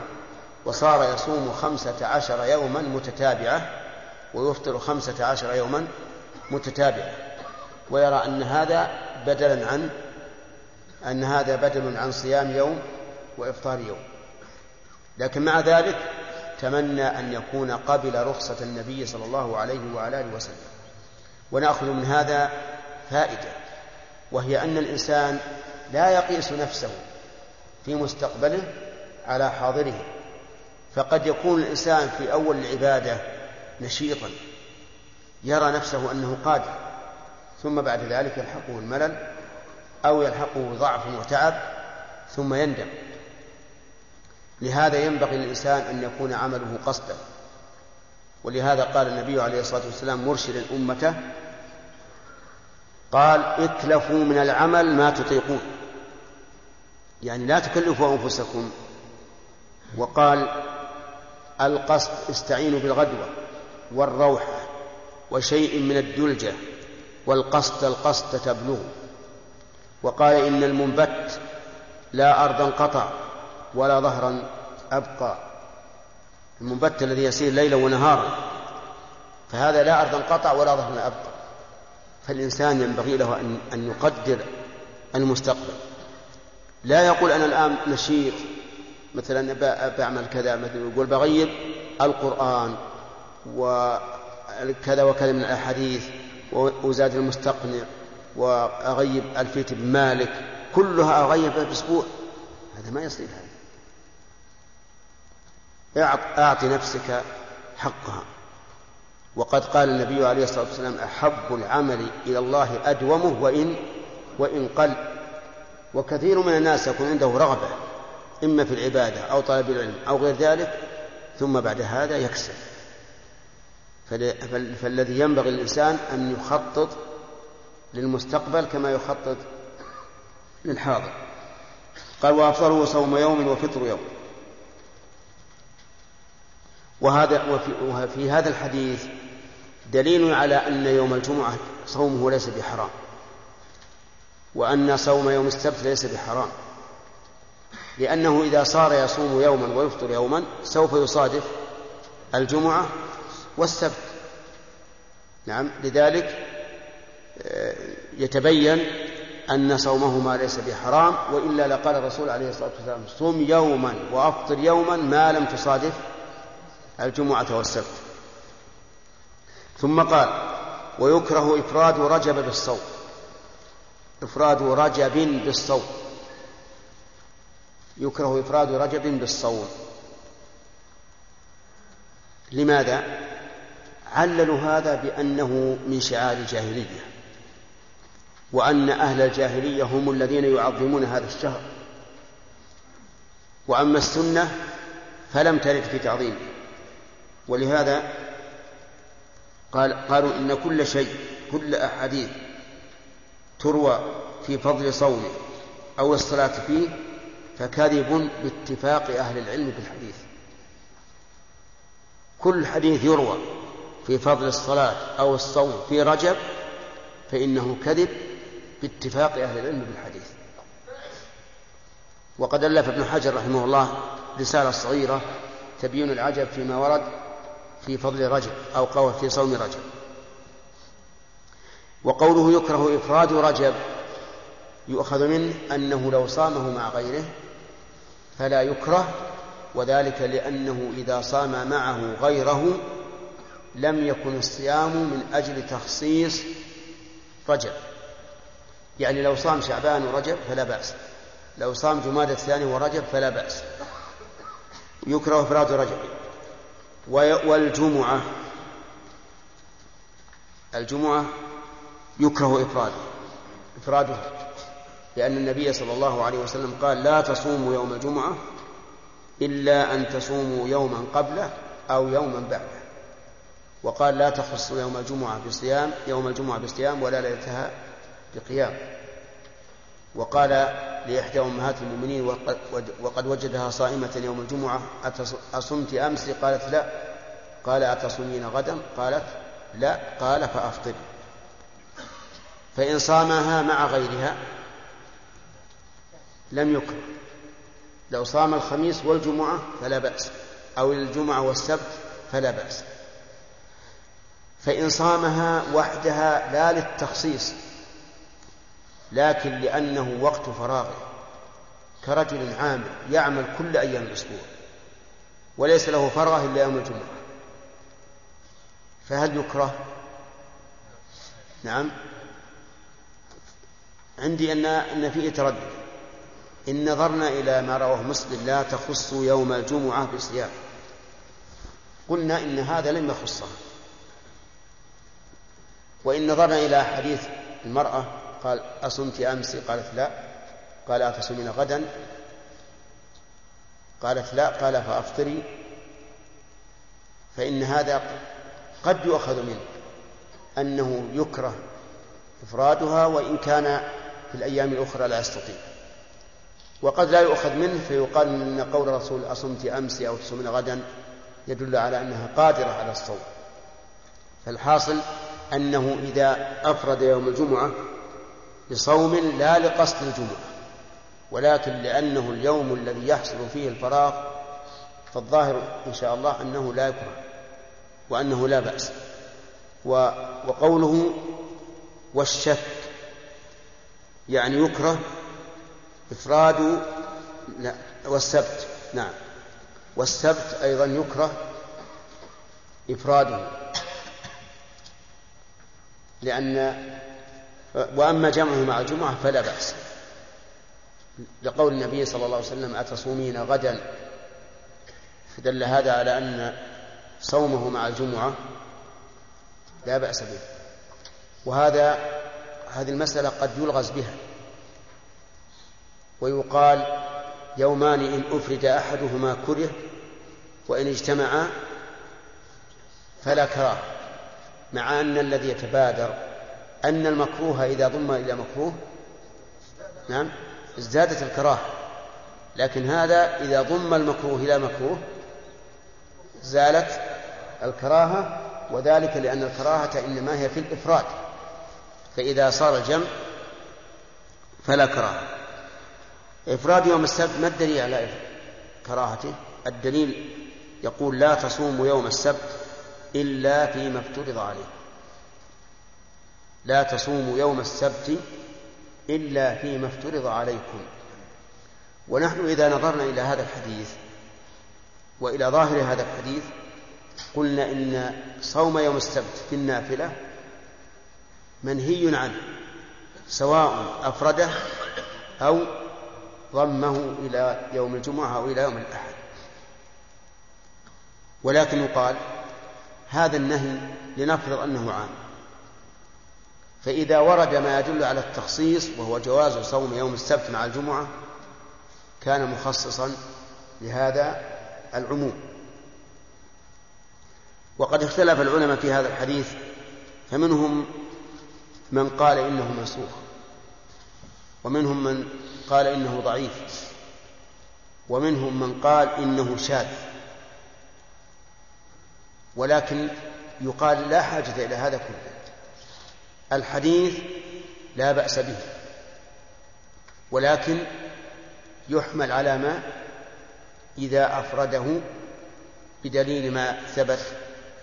وصار يصوم خمسة عشر يوما متتابعة ويفطر خمسة عشر يوما متتابعة. ويرى أن هذا بدلا عن أن هذا بدل عن صيام يوم وإفطار يوم. لكن مع ذلك تمنى أن يكون قبل رخصة النبي صلى الله عليه وعلى آله وسلم. ونأخذ من هذا فائدة وهي أن الإنسان لا يقيس نفسه في مستقبله على حاضره. فقد يكون الإنسان في أول العبادة نشيطا يرى نفسه أنه قادر ثم بعد ذلك يلحقه الملل أو يلحقه ضعف وتعب ثم يندم. لهذا ينبغي للإنسان أن يكون عمله قصدا. ولهذا قال النبي عليه الصلاة والسلام مرشدا أمته قال اتلفوا من العمل ما تطيقون. يعني لا تكلفوا أنفسكم. وقال القصد استعينوا بالغدوة والروحة وشيء من الدلجة والقصد القصد تبلغ وقال إن المنبت لا أرضا قطع ولا ظهرا أبقى. المنبت الذي يسير ليلا ونهارا. فهذا لا أرضا قطع ولا ظهرا أبقى. فالإنسان ينبغي له أن أن يقدر المستقبل. لا يقول أنا الآن نشيط. مثلا بعمل كذا مثلا يقول بغيب القرآن وكذا وكذا من الأحاديث وزاد المستقنع وأغيب ألفية بن مالك كلها أغيب بأسبوع. هذا ما يصير. هذا أعط نفسك حقها. وقد قال النبي عليه الصلاة والسلام أحب العمل إلى الله أدومه وإن وإن قل. وكثير من الناس يكون عنده رغبة إما في العبادة أو طلب العلم أو غير ذلك ثم بعد هذا يكسل. فالذي ينبغي للإنسان أن يخطط للمستقبل كما يخطط للحاضر. قال وأفطره صوم يوم وفطر يوم. وهذا وفي, وفي هذا الحديث دليل على أن يوم الجمعة صومه ليس بحرام وأن صوم يوم السبت ليس بحرام لأنه إذا صار يصوم يوما ويفطر يوما سوف يصادف الجمعة والسبت. نعم لذلك آه، يتبين أن صومهما ليس بحرام وإلا لقال الرسول عليه الصلاة والسلام صم يوما وأفطر يوما ما لم تصادف الجمعة والسبت. ثم قال ويكره إفراد رجب بالصوم. إفراد رجب بالصوم. يكره إفراد رجب بالصوم. لماذا؟ عللوا هذا بأنه من شعار الجاهلية وأن أهل الجاهلية هم الذين يعظمون هذا الشهر. وأما السنة فلم ترد في تعظيمه. ولهذا قال قالوا إن كل شيء كل أحاديث تروى في فضل صومه أو الصلاة فيه فكذب باتفاق أهل العلم بالحديث كل حديث يروى في فضل الصلاة أو الصوم في رجب فإنه كذب باتفاق أهل العلم بالحديث وقد ألف ابن حجر رحمه الله رسالة صغيرة تبين العجب فيما ورد في فضل رجب أو قول في صوم رجب. وقوله يكره إفراد رجب يؤخذ منه أنه لو صامه مع غيره فلا يكره وذلك لأنه إذا صام معه غيره لم يكن الصيام من أجل تخصيص رجب. يعني لو صام شعبان ورجب فلا بأس. لو صام جماد الثاني ورجب فلا بأس. يكره إفراد رجب. والجمعة. الجمعة يكره إفراده. إفرادها لأن النبي صلى الله عليه وسلم قال لا تصوموا يوم الجمعة إلا أن تصوموا يوما قبله أو يوما بعده. وقال لا تخصوا يوم الجمعة بصيام يوم الجمعة بصيام ولا ليلتها بقيام. وقال لإحدى أمهات المؤمنين وقد وجدها صائمة يوم الجمعة أصمت أمس قالت لا. قال أتصومين غدا؟ قالت لا. قال فأفطر. فإن صامها مع غيرها لم يكره لو صام الخميس والجمعة فلا بأس أو الجمعة والسبت فلا بأس. فإن صامها وحدها لا للتخصيص لكن لأنه وقت فراغه. كرجل عامل يعمل كل أيام الأسبوع. وليس له فرغة إلا يوم الجمعة. فهل يكره؟ نعم. عندي أن أن فيه تردد. إن نظرنا إلى ما رواه مسلم لا تخص يوم الجمعة بصيام قلنا إن هذا لم يخصها وإن نظرنا إلى حديث المرأة قال أصمت أمس؟ قالت لا. قال أتصومين غدا؟ قالت لا. قال فأفطري. فإن هذا قد يؤخذ منه أنه يكره إفرادها وإن كان في الأيام الأخرى لا يستطيع. وقد لا يؤخذ منه فيقال أن قول الرسول أصمت أمس أو تصومين غدا يدل على أنها قادرة على الصوم. فالحاصل أنه إذا أفرد يوم الجمعة بصوم لا لقصد الجمعة ولكن لأنه اليوم الذي يحصل فيه الفراغ فالظاهر إن شاء الله أنه لا يكره وأنه لا بأس. وقوله والشك يعني يكره إفراد لا والسبت نعم. والسبت أيضا يكره إفراده لأن وأما جمعه مع الجمعة فلا بأس. لقول النبي صلى الله عليه وسلم أتصومين غدا؟ فدل هذا على أن صومه مع الجمعة لا بأس به. وهذا هذه المسألة قد يلغز بها. ويقال يومان إن أفرد أحدهما كره وإن اجتمعا فلا كراهة مع أن الذي يتبادر أن المكروه إذا ضم إلى مكروه نعم ازدادت الكراهة. لكن هذا إذا ضم المكروه إلى مكروه زالت الكراهة وذلك لأن الكراهة إنما هي في الإفراد. فإذا صار الجمع فلا كراهة. إفراد يوم السبت ما الدليل على كراهته؟ الدليل يقول لا تصوموا يوم السبت إلا فيما افترض عليه. لا تصوموا يوم السبت إلا فيما افترض عليكم. ونحن إذا نظرنا إلى هذا الحديث وإلى ظاهر هذا الحديث قلنا إن صوم يوم السبت في النافلة منهي عنه سواء أفرده أو ضمه إلى يوم الجمعة أو إلى يوم الأحد. ولكن يقال هذا النهي لنفرض أنه عام. فإذا ورد ما يدل على التخصيص وهو جواز صوم يوم السبت مع الجمعة كان مخصصا لهذا العموم. وقد اختلف العلماء في هذا الحديث فمنهم من قال إنه منسوخ ومنهم من قال إنه ضعيف ومنهم من قال إنه شاذ. ولكن يقال لا حاجة إلى هذا كله. الحديث لا بأس به ولكن يحمل على ما إذا أفرده بدليل ما ثبت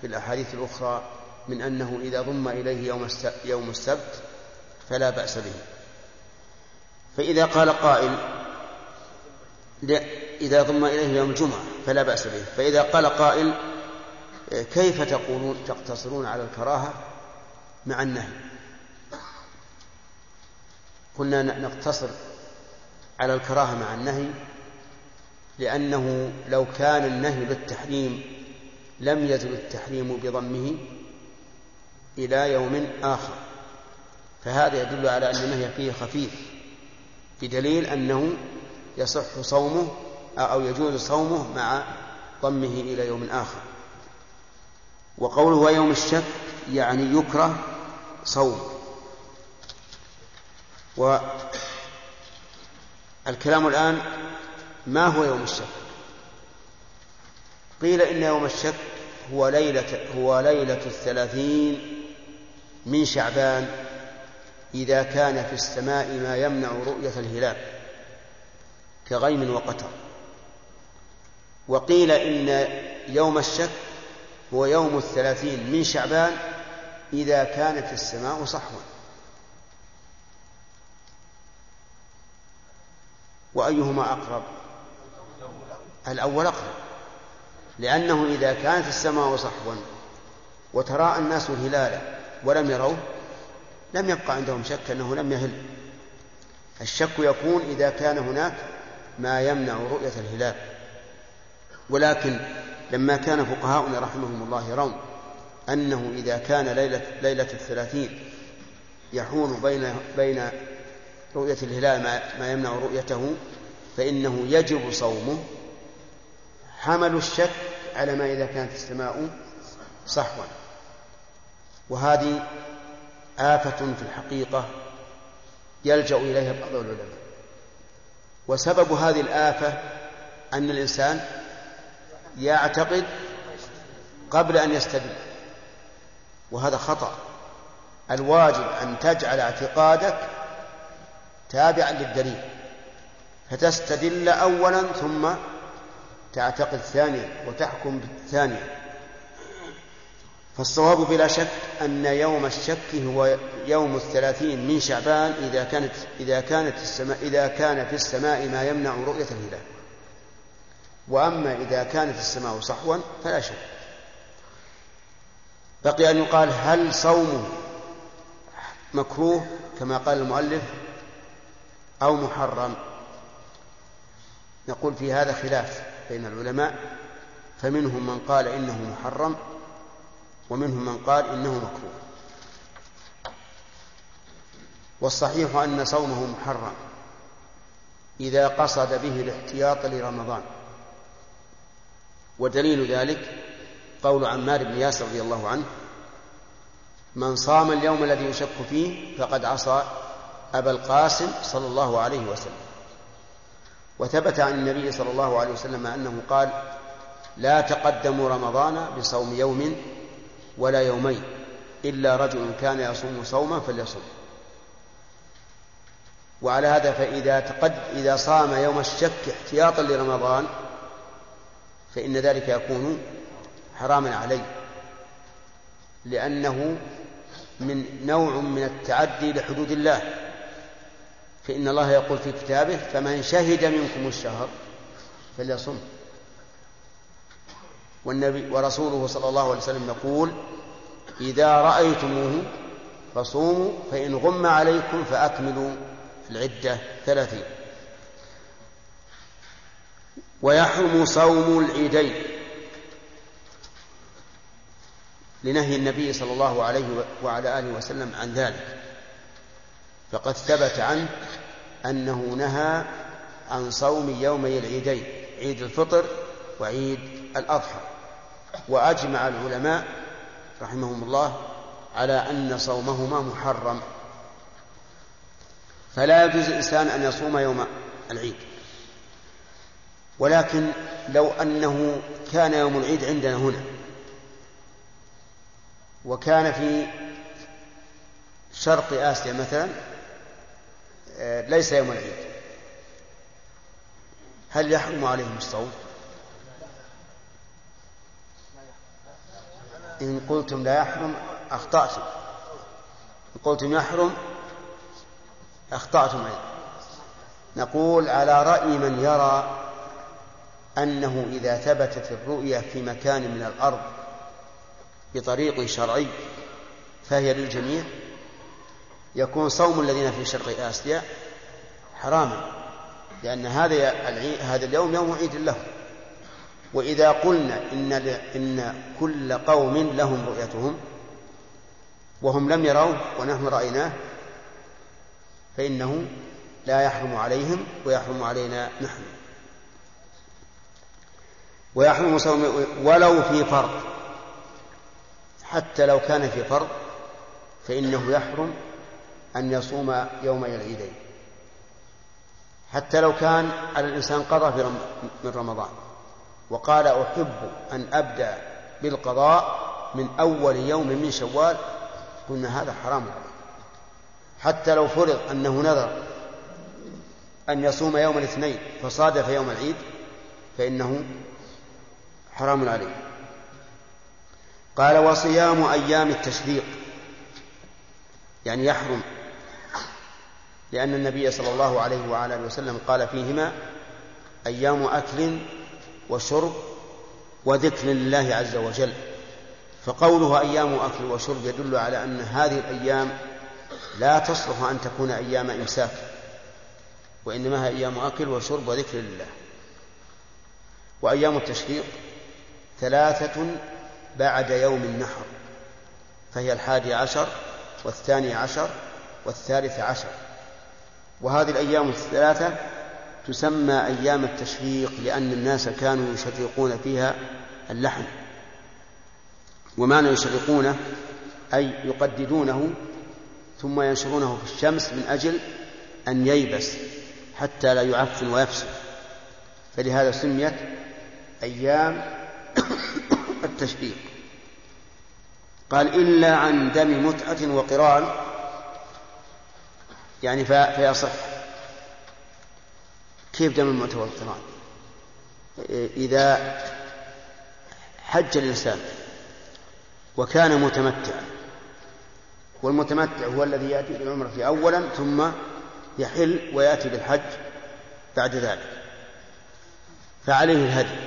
في الأحاديث الأخرى من أنه إذا ضم إليه يوم يوم السبت فلا بأس به. فإذا قال قائل إذا ضم إليه يوم الجمعة فلا بأس به. فإذا قال قائل كيف تقولون تقتصرون على الكراهة مع النهي؟ قلنا نقتصر على الكراهة مع النهي لأنه لو كان النهي بالتحريم لم يزل التحريم بضمه إلى يوم آخر. فهذا يدل على أن النهي فيه خفيف بدليل أنه يصح صومه أو يجوز صومه مع ضمه إلى يوم آخر. وقوله ويوم الشك يعني يكره صوم. والكلام الآن ما هو يوم الشك قيل إن يوم الشك هو ليلة هو ليلة الثلاثين من شعبان إذا كان في السماء ما يمنع رؤية الهلال كغيم وقتر وقيل إن يوم الشك هو يوم الثلاثين من شعبان إذا كانت السماء صحوا وأيهما أقرب؟ الأول أقرب. لأنه إذا كانت السماء صحوا وتراءى الناس الهلال ولم يروه لم يبقى عندهم شك أنه لم يهل. الشك يكون إذا كان هناك ما يمنع رؤية الهلال. ولكن لما كان فقهاؤنا رحمهم الله يرون أنه إذا كان ليلة, ليلة الثلاثين يحول بين بين رؤية الهلال ما, ما يمنع رؤيته فإنه يجب صومه. حملوا الشك على ما إذا كانت السماء صحوا وهذه آفة في الحقيقة يلجأ إليها بعض العلماء. وسبب هذه الآفة أن الإنسان يعتقد قبل أن يستدل. وهذا خطأ. الواجب أن تجعل اعتقادك تابعا للدليل فتستدل أولا ثم تعتقد ثانيا وتحكم ثانيا فالصواب بلا شك أن يوم الشك هو يوم الثلاثين من شعبان إذا كانت إذا كانت السماء إذا كان في السماء ما يمنع رؤية الهلال. وأما إذا كانت السماء صحوا فلا شك. بقي أن يقال هل صومه مكروه كما قال المؤلف أو محرم. نقول في هذا خلاف بين العلماء فمنهم من قال إنه محرم ومنهم من قال إنه مكروه. والصحيح أن صومه محرم إذا قصد به الاحتياط لرمضان. ودليل ذلك قول عمار بن ياسر رضي الله عنه من صام اليوم الذي يشك فيه فقد عصى أبا القاسم صلى الله عليه وسلم. وثبت عن النبي صلى الله عليه وسلم أنه قال لا تقدموا رمضان بصوم يوم ولا يومين إلا رجل كان يصوم صوما فليصم وعلى هذا فإذا تقد إذا صام يوم الشك احتياطا لرمضان فإن ذلك يكون حراما عليه لأنه من نوع من التعدي لحدود الله. فإن الله يقول في كتابه فمن شهد منكم الشهر فليصم. والنبي ورسوله صلى الله عليه وسلم يقول إذا رأيتموه فصوموا فإن غم عليكم فأكملوا العدة ثلاثين. ويحرم صوم العيدين لنهي النبي صلى الله عليه وعلى آله وسلم عن ذلك. فقد ثبت عنه أنه نهى عن صوم يومي العيدين عيد الفطر وعيد الأضحى. وأجمع العلماء رحمهم الله على أن صومهما محرم. فلا يجوز الإنسان أن يصوم يوم العيد. ولكن لو أنه كان يوم العيد عندنا هنا وكان في شرق آسيا مثلا ليس يوم العيد. هل يحرم عليهم الصوم؟ إن قلتم لا يحرم أخطأتم. إن قلتم يحرم أخطأتم أيضا. نقول على رأي من يرى أنه إذا ثبتت الرؤية في مكان من الأرض بطريق شرعي فهي للجميع؟ يكون صوم الذين في شرق آسيا حراما لأن هذا هذا اليوم يوم عيد له. وإذا قلنا إن إن كل قوم لهم رؤيتهم وهم لم يروه ونحن رأيناه فإنه لا يحرم عليهم ويحرم علينا نحن. ويحرم صوم ولو في فرض. حتى لو كان في فرض فإنه يحرم أن يصوم يومي العيدين. حتى لو كان على الإنسان قضى في من رمضان. وقال أحب أن أبدأ بالقضاء من أول يوم من شوال. قلنا هذا حرام. عليه حتى لو فرض أنه نذر أن يصوم يوم الاثنين فصادف يوم العيد فإنه حرام عليه. قال وصيام أيام التشريق يعني يحرم لأن النبي صلى الله عليه وعلى آله وسلم قال فيهما أيام أكل وشرب وذكر لله عز وجل. فقوله أيام أكل وشرب يدل على أن هذه الأيام لا تصلح أن تكون أيام إمساك وإنما هي أيام أكل وشرب وذكر لله. وأيام التشريق ثلاثة بعد يوم النحر فهي الحادي عشر والثاني عشر والثالث عشر. وهذه الأيام الثلاثة تسمى أيام التشريق لأن الناس كانوا يشرقون فيها اللحم. ومعنى يشرقونه أي يقددونه ثم ينشرونه في الشمس من أجل أن ييبس حتى لا يعفن ويفسد فلهذا سميت أيام التشريق. قال إلا عن دم متعة وقران يعني فيصح. كيف دم المتعة والقران إذا حج الإنسان وكان متمتعا والمتمتع هو الذي يأتي بالعمرة أولا ثم يحل ويأتي بالحج بعد ذلك. فعليه الهدي.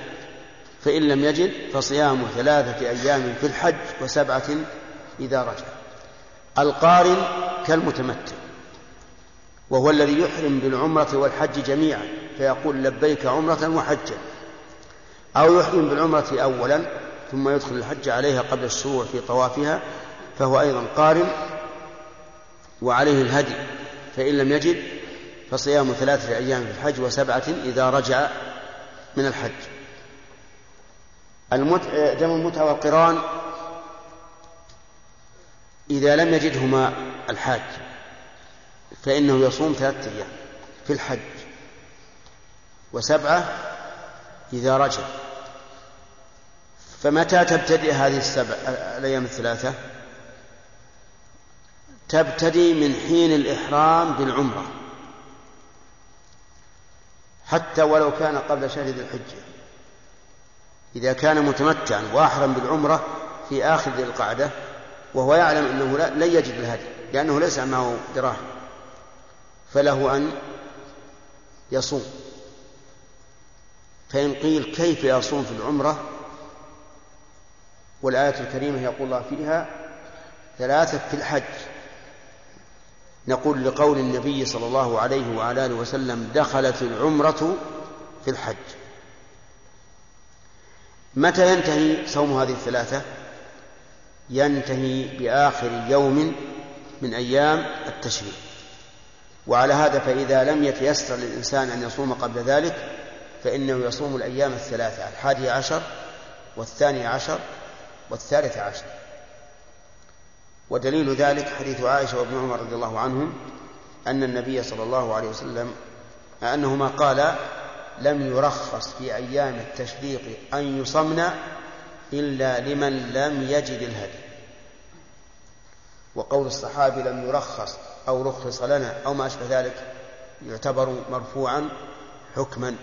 فإن لم يجد فصيام ثلاثة أيام في الحج وسبعة إذا رجع. القارن كالمتمتع. وهو الذي يحرم بالعمرة والحج جميعا فيقول لبيك عمرة وحجا. أو يحرم بالعمرة أولا ثم يدخل الحج عليها قبل الشروع في طوافها فهو أيضا قارن وعليه الهدي فإن لم يجد فصيام ثلاثة أيام في الحج وسبعة إذا رجع من الحج. المت... دم المتعة والقران إذا لم يجدهما الحاج. فإنه يصوم ثلاثة أيام في الحج. وسبعة إذا رجع. فمتى تبتدئ هذه السبع الأيام الثلاثة؟ تبتدي من حين الإحرام بالعمرة. حتى ولو كان قبل شهر ذي الحجة. إذا كان متمتعا وأحرم بالعمرة في آخر ذي القعدة وهو يعلم أنه لن يجد الهدي لأنه ليس معه دراهم. فله أن يصوم. فإن قيل كيف يصوم في العمرة والآية الكريمة يقول الله فيها ثلاثة في الحج. نقول لقول النبي صلى الله عليه وعلى آله وسلم دخلت العمرة في الحج. متى ينتهي صوم هذه الثلاثة؟ ينتهي بآخر يوم من أيام التشريق. وعلى هذا فإذا لم يتيسر للإنسان أن يصوم قبل ذلك فإنه يصوم الأيام الثلاثة الحادي عشر والثاني عشر والثالث عشر. ودليل ذلك حديث عائشة وابن عمر رضي الله عنهم أن النبي صلى الله عليه وسلم أنهما قالا لم يرخص في أيام التشريق أن يصمن إلا لمن لم يجد الهدي وقول الصحابي لم يرخص أو رخص لنا أو ما أشبه ذلك يعتبر مرفوعا حكما.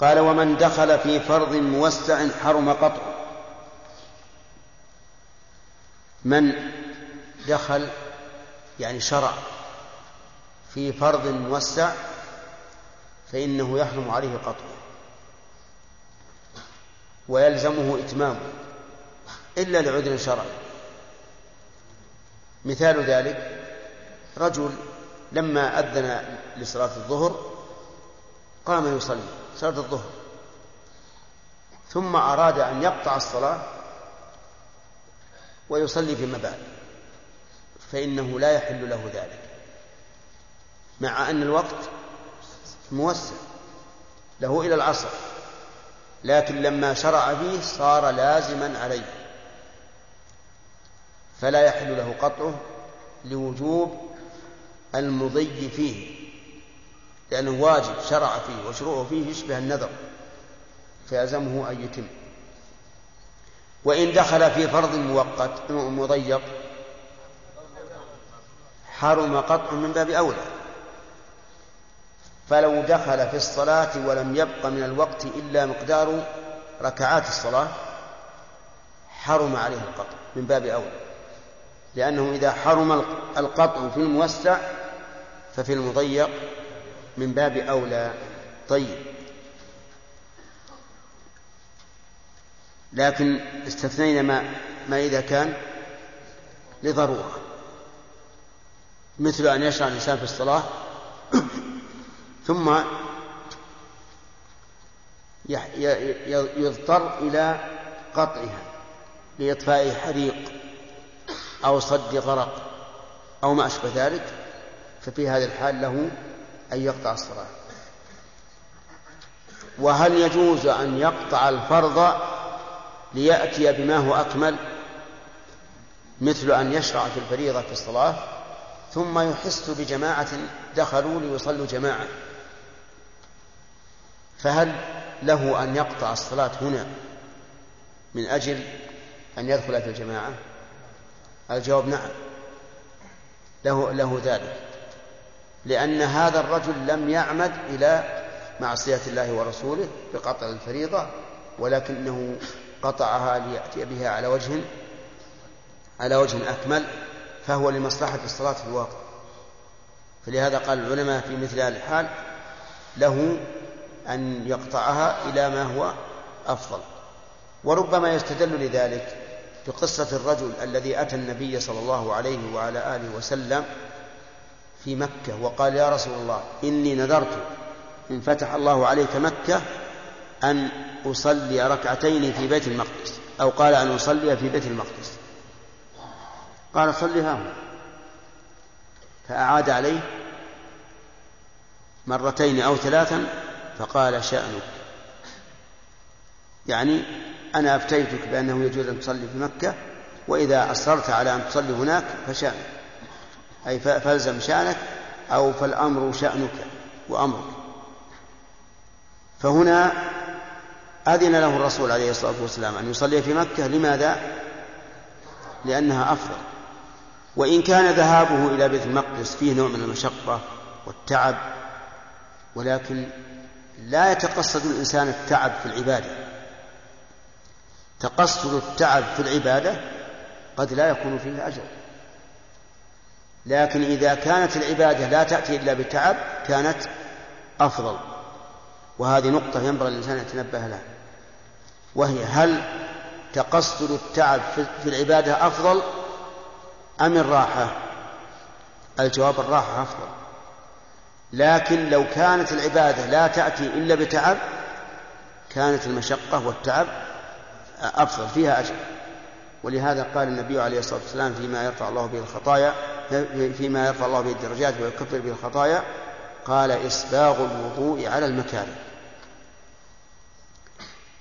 قال ومن دخل في فرض موسع حرم قطعه من دخل يعني شرع في فرض موسع فإنه يحرم عليه قطعه ويلزمه إتمامه إلا لعذر شرعي. مثال ذلك رجل لما أذن لصلاة الظهر قام يصلي صلاة الظهر ثم أراد أن يقطع الصلاة ويصلي فيما بعد فإنه لا يحل له ذلك مع أن الوقت موسع له إلى العصر لكن لما شرع فيه صار لازما عليه. فلا يحل له قطعه لوجوب المضي فيه لأنه واجب شرع فيه وشروعه فيه يشبه النذر فيلزمه أن يتم. وإن دخل في فرض مؤقت مضيق حرم قطع من باب أولى. فلو دخل في الصلاة ولم يبق من الوقت إلا مقدار ركعات الصلاة حرم عليه القطع من باب أولى. لأنه إذا حرم القطع في الموسع ففي المضيق من باب أولى. طيب. لكن استثنينا ما ما إذا كان لضرورة. مثل أن يشرع الإنسان في الصلاة ثم يضطر إلى قطعها لإطفاء حريق. أو صد غرق أو ما أشبه ذلك ففي هذه الحال له أن يقطع الصلاة. وهل يجوز أن يقطع الفرض ليأتي بما هو أكمل مثل أن يشرع في الفريضة في الصلاة ثم يحس بجماعة دخلوا ليصلوا جماعة؟ فهل له أن يقطع الصلاة هنا من أجل أن يدخل في الجماعة؟ الجواب نعم. له له ذلك. لأن هذا الرجل لم يعمد إلى معصية الله ورسوله بقطع الفريضة ولكنه قطعها ليأتي بها على وجه على وجه أكمل فهو لمصلحة الصلاة في الواقع فلهذا قال العلماء في مثل هذه الحال له أن يقطعها إلى ما هو أفضل. وربما يستدل لذلك بقصة الرجل الذي أتى النبي صلى الله عليه وعلى آله وسلم في مكة وقال يا رسول الله إني نذرت إن فتح الله عليك مكة أن أصلي ركعتين في بيت المقدس أو قال أن أصلي في بيت المقدس. قال صلها فأعاد عليه مرتين أو ثلاثا فقال شأنك. يعني أنا أفتيتك بأنه يجوز أن تصلي في مكة وإذا أصررت على أن تصلي هناك فشأنك. أي فالزم شأنك أو فالأمر شأنك وأمرك. فهنا أذن له الرسول عليه الصلاة والسلام أن يصلي في مكة. لماذا؟ لأنها أفضل. وإن كان ذهابه إلى بيت المقدس فيه نوع من المشقة والتعب ولكن لا يتقصد الإنسان التعب في العبادة. تقصد التعب في العبادة قد لا يكون فيه أجر. لكن إذا كانت العبادة لا تأتي إلا بالتعب كانت أفضل. وهذه نقطة ينبغي الإنسان أن يتنبه لها. وهي هل تقصد التعب في العبادة أفضل أم الراحة؟ الجواب الراحة أفضل. لكن لو كانت العبادة لا تأتي إلا بتعب كانت المشقة والتعب أفضل فيها أجر. ولهذا قال النبي عليه الصلاة والسلام فيما يرفع الله به الخطايا فيما يرفع الله به الدرجات ويكفر به الخطايا قال إسباغ الوضوء على المكاره.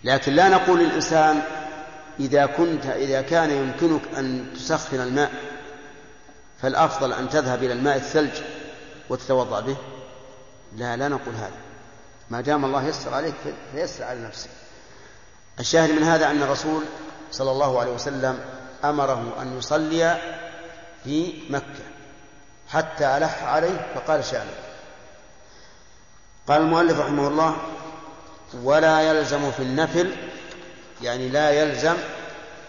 لكن لا نقول للإنسان إذا كنت إذا كان يمكنك أن تسخن الماء فالأفضل أن تذهب إلى الماء الثلج وتتوضأ به. لا لا نقول هذا. ما دام الله يسر عليك فيسر على نفسك. الشاهد من هذا أن الرسول صلى الله عليه وسلم أمره أن يصلي في مكة حتى ألح عليه فقال شأنه قال المؤلف رحمه الله ولا يلزم في النفل يعني لا يلزم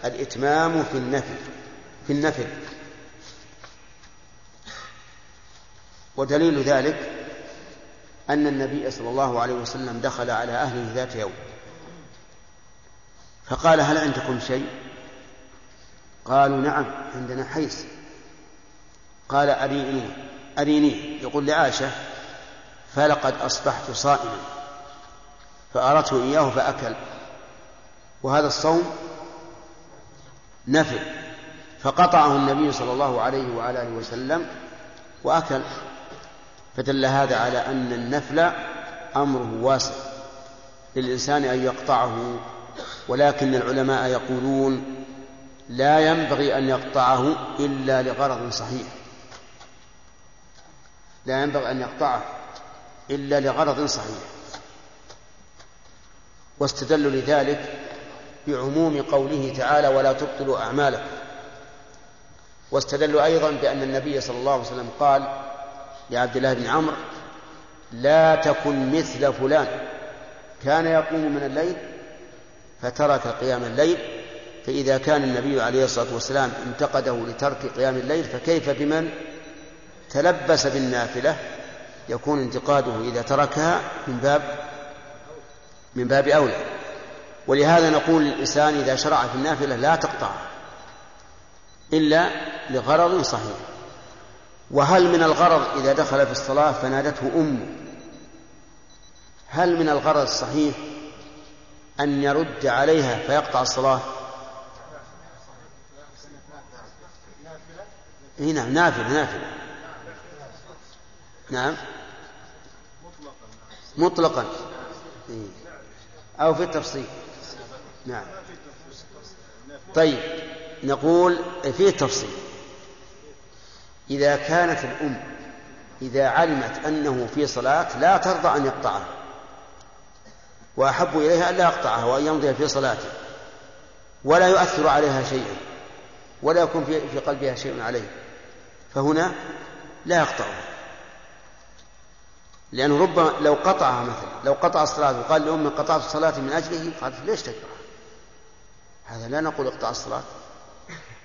الإتمام في النفل في النفل. ودليل ذلك أن النبي صلى الله عليه وسلم دخل على أهله ذات يوم. فقال هل عندكم شيء؟ قالوا نعم عندنا حيث قال أريني أريني يقول لعائشة فلقد أصبحت صائما فأردت إياه فأكل. وهذا الصوم نفل فقطعه النبي صلى الله عليه وعلى آله وسلم وأكل. فدل هذا على أن النفل أمره واسع للإنسان أن يقطعه. ولكن العلماء يقولون لا ينبغي أن يقطعه إلا لغرض صحيح. لا ينبغي أن يقطعه إلا لغرض صحيح. واستدلوا لذلك بعموم قوله تعالى ولا تبطلوا أعمالكم. واستدلوا أيضا بأن النبي صلى الله عليه وسلم قال لعبد الله بن عمرو لا تكن مثل فلان. كان يقوم من الليل فترك قيام الليل فإذا كان النبي عليه الصلاة والسلام انتقده لترك قيام الليل فكيف بمن تلبس بالنافلة؟ يكون انتقاده إذا تركها من باب من باب أولى. ولهذا نقول للإنسان إذا شرع في النافلة لا تقطعها إلا لغرض صحيح. وهل من الغرض إذا دخل في الصلاة فنادته أمه هل من الغرض الصحيح أن يرد عليها فيقطع الصلاة. إي نعم نافلة نافلة. نعم. مطلقا. أو في التفصيل. نعم. طيب نقول فيه تفصيل إذا كانت الأم إذا علمت أنه في صلاة لا ترضى أن يقطعها. وأحب إليها أن لا يقطعها وأن يمضي في صلاته ولا يؤثر عليها شيئا ولا يكون في قلبها شيء عليه فهنا لا يقطعها لأنه ربما لو قطعها مثلا لو قطع الصلاة وقال لأمي قطعت الصلاة من أجله قالت ليش تكره هذا لا نقول اقطع الصلاة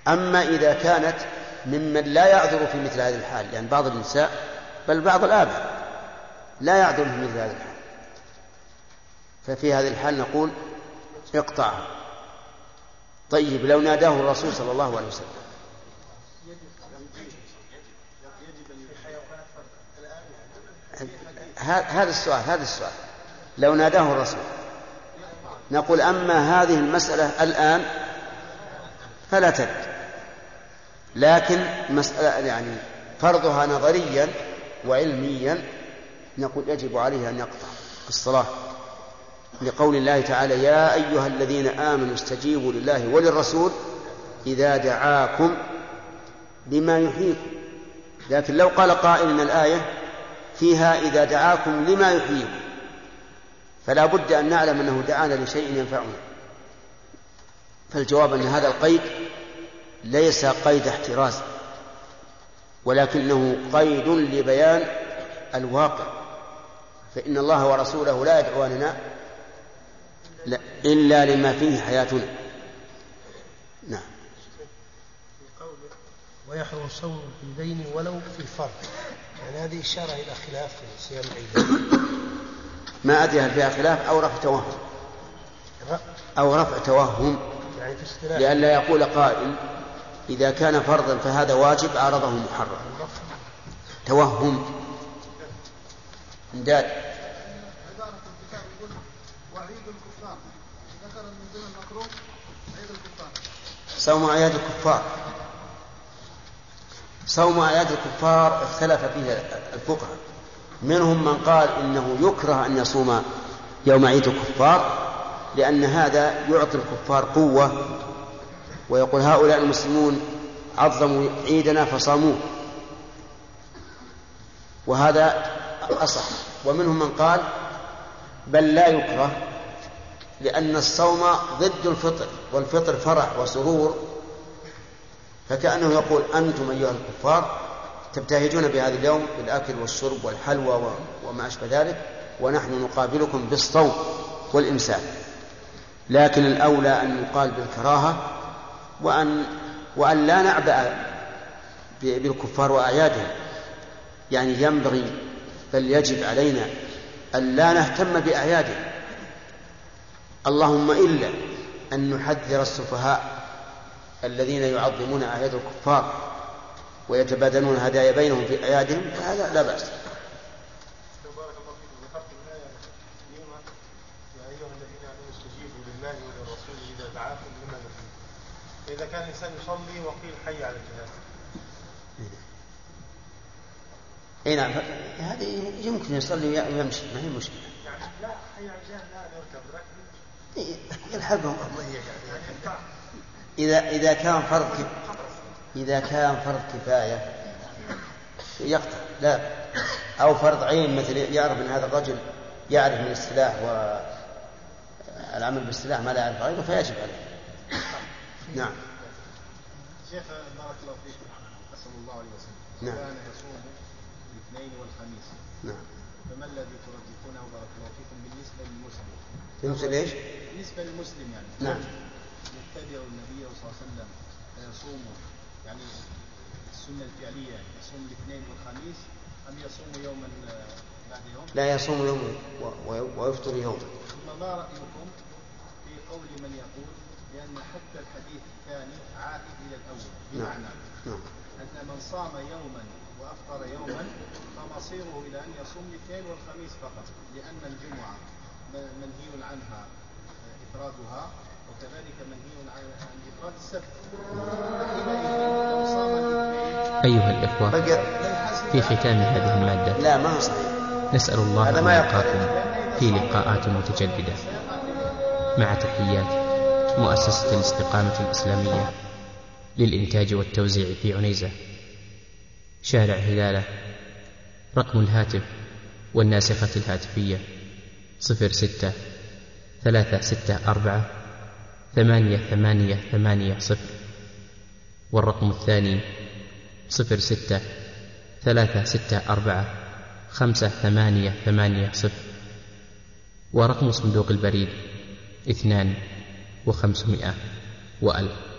أما إذا كانت ممن لا يعذر في مثل هذه الحال لأن يعني بعض النساء بل بعض الآباء لا يعذر في مثل هذه الحال ففي هذه الحال نقول اقطعها طيب لو ناداه الرسول صلى الله عليه وسلم. هذا السؤال هذا السؤال. لو ناداه الرسول. نقول أما هذه المسألة الآن فلا ترد لكن مسألة يعني فرضها نظريا وعلميا نقول يجب عليه أن يقطع الصلاة. لقول الله تعالى يا أيها الذين آمنوا استجيبوا لله وللرسول إذا دعاكم لما يحييكم. لكن لو قال قائل من الآية فيها إذا دعاكم لما يحييكم فلا بد أن نعلم أنه دعانا لشيء ينفعنا. فالجواب أن هذا القيد ليس قيد احتراز ولكنه قيد لبيان الواقع. فإن الله ورسوله لا يدعوننا إلا لما فيه حياتنا نعم. ويحرم صوم الدين ولو في فرض يعني هذه إشارة إلى خلاف في صيام العيدين ما أدري هل فيها خلاف أو رفع توهم. أو رفع توهم. يعني في لئلا يقول قائل إذا كان فرضا فهذا واجب عارضه محرم. توهم. إمداد. صوم أعياد الكفار. صوم أعياد الكفار اختلف فيه الفقهاء. منهم من قال إنه يكره أن يصوم يوم عيد الكفار لأن هذا يعطي الكفار قوة ويقول هؤلاء المسلمون عظموا عيدنا فصاموه. وهذا أصح. ومنهم من قال بل لا يكره لأن الصوم ضد الفطر والفطر فرح وسرور. فكأنه يقول أنتم أيها الكفار تبتهجون بهذا اليوم بالأكل والشرب والحلوى وما أشبه ذلك ونحن نقابلكم بالصوم والإمساك. لكن الأولى أن يقال بالكراهة وأن وأن لا نعبأ بالكفار وأعيادهم. يعني ينبغي بل يجب علينا أن لا نهتم بأعيادهم. اللهم إلا أن نحذر السفهاء الذين يعظمون أعياد الكفار ويتبادلون هدايا بينهم في أعيادهم فهذا لا بأس. إذا كان الإنسان يصلي وقيل حي على الجهاد اي نعم هذه يمكن يصلي ويمشي ما هي مشكلة. يعني لا حي على الجهاد لا يركب. يلحقهم إذا إذا كان فرض إذا كان فرض كفاية يقطع لا. أو فرض عين مثل يعرف أن هذا الرجل يعرف من السلاح والعمل بالسلاح ما لا يعرف غيره فيجب عليه. نعم. شيخ بارك الله فيكم صلى الله عليه وسلم. نعم. كان يصوم الاثنين والخميس. نعم. فما الذي ترددونه بارك الله فيكم بالنسبة للمسلم؟ بالنسبة لإيش؟ بالنسبة للمسلم يعني. نعم. يتبع النبي صلى الله عليه وسلم فيصوم. يعني السنة الفعلية يصوم الاثنين والخميس أم يصوم يوما بعد يوم؟ لا يصوم يوم ويفطر يوم. ثم ما رأيكم في قول من يقول بأن حتى الحديث الثاني عائد إلى الأول؟ بمعنى نعم. أن من صام يوما وأفطر يوما فمصيره إلى أن يصوم الاثنين والخميس فقط لأن الجمعة منهي عنها. إفرادها وكذلك منهي عن عن إفراد السبت. أيها الإخوة في ختام هذه المادة. لا ما هو صحيح. نسأل الله أن يلقاكم في لقاءات متجددة. مع تحيات مؤسسة الاستقامة الإسلامية للإنتاج والتوزيع في عنيزة. شارع هلالة رقم الهاتف والناسخة الهاتفية صفر ستة ثلاثة ستة أربعة ثمانية ثمانية ثمانية صفر. والرقم الثاني صفر ستة ثلاثة ستة أربعة خمسة ثمانية ثمانية صفر. ورقم صندوق البريد اثنان وخمسمائة وألف.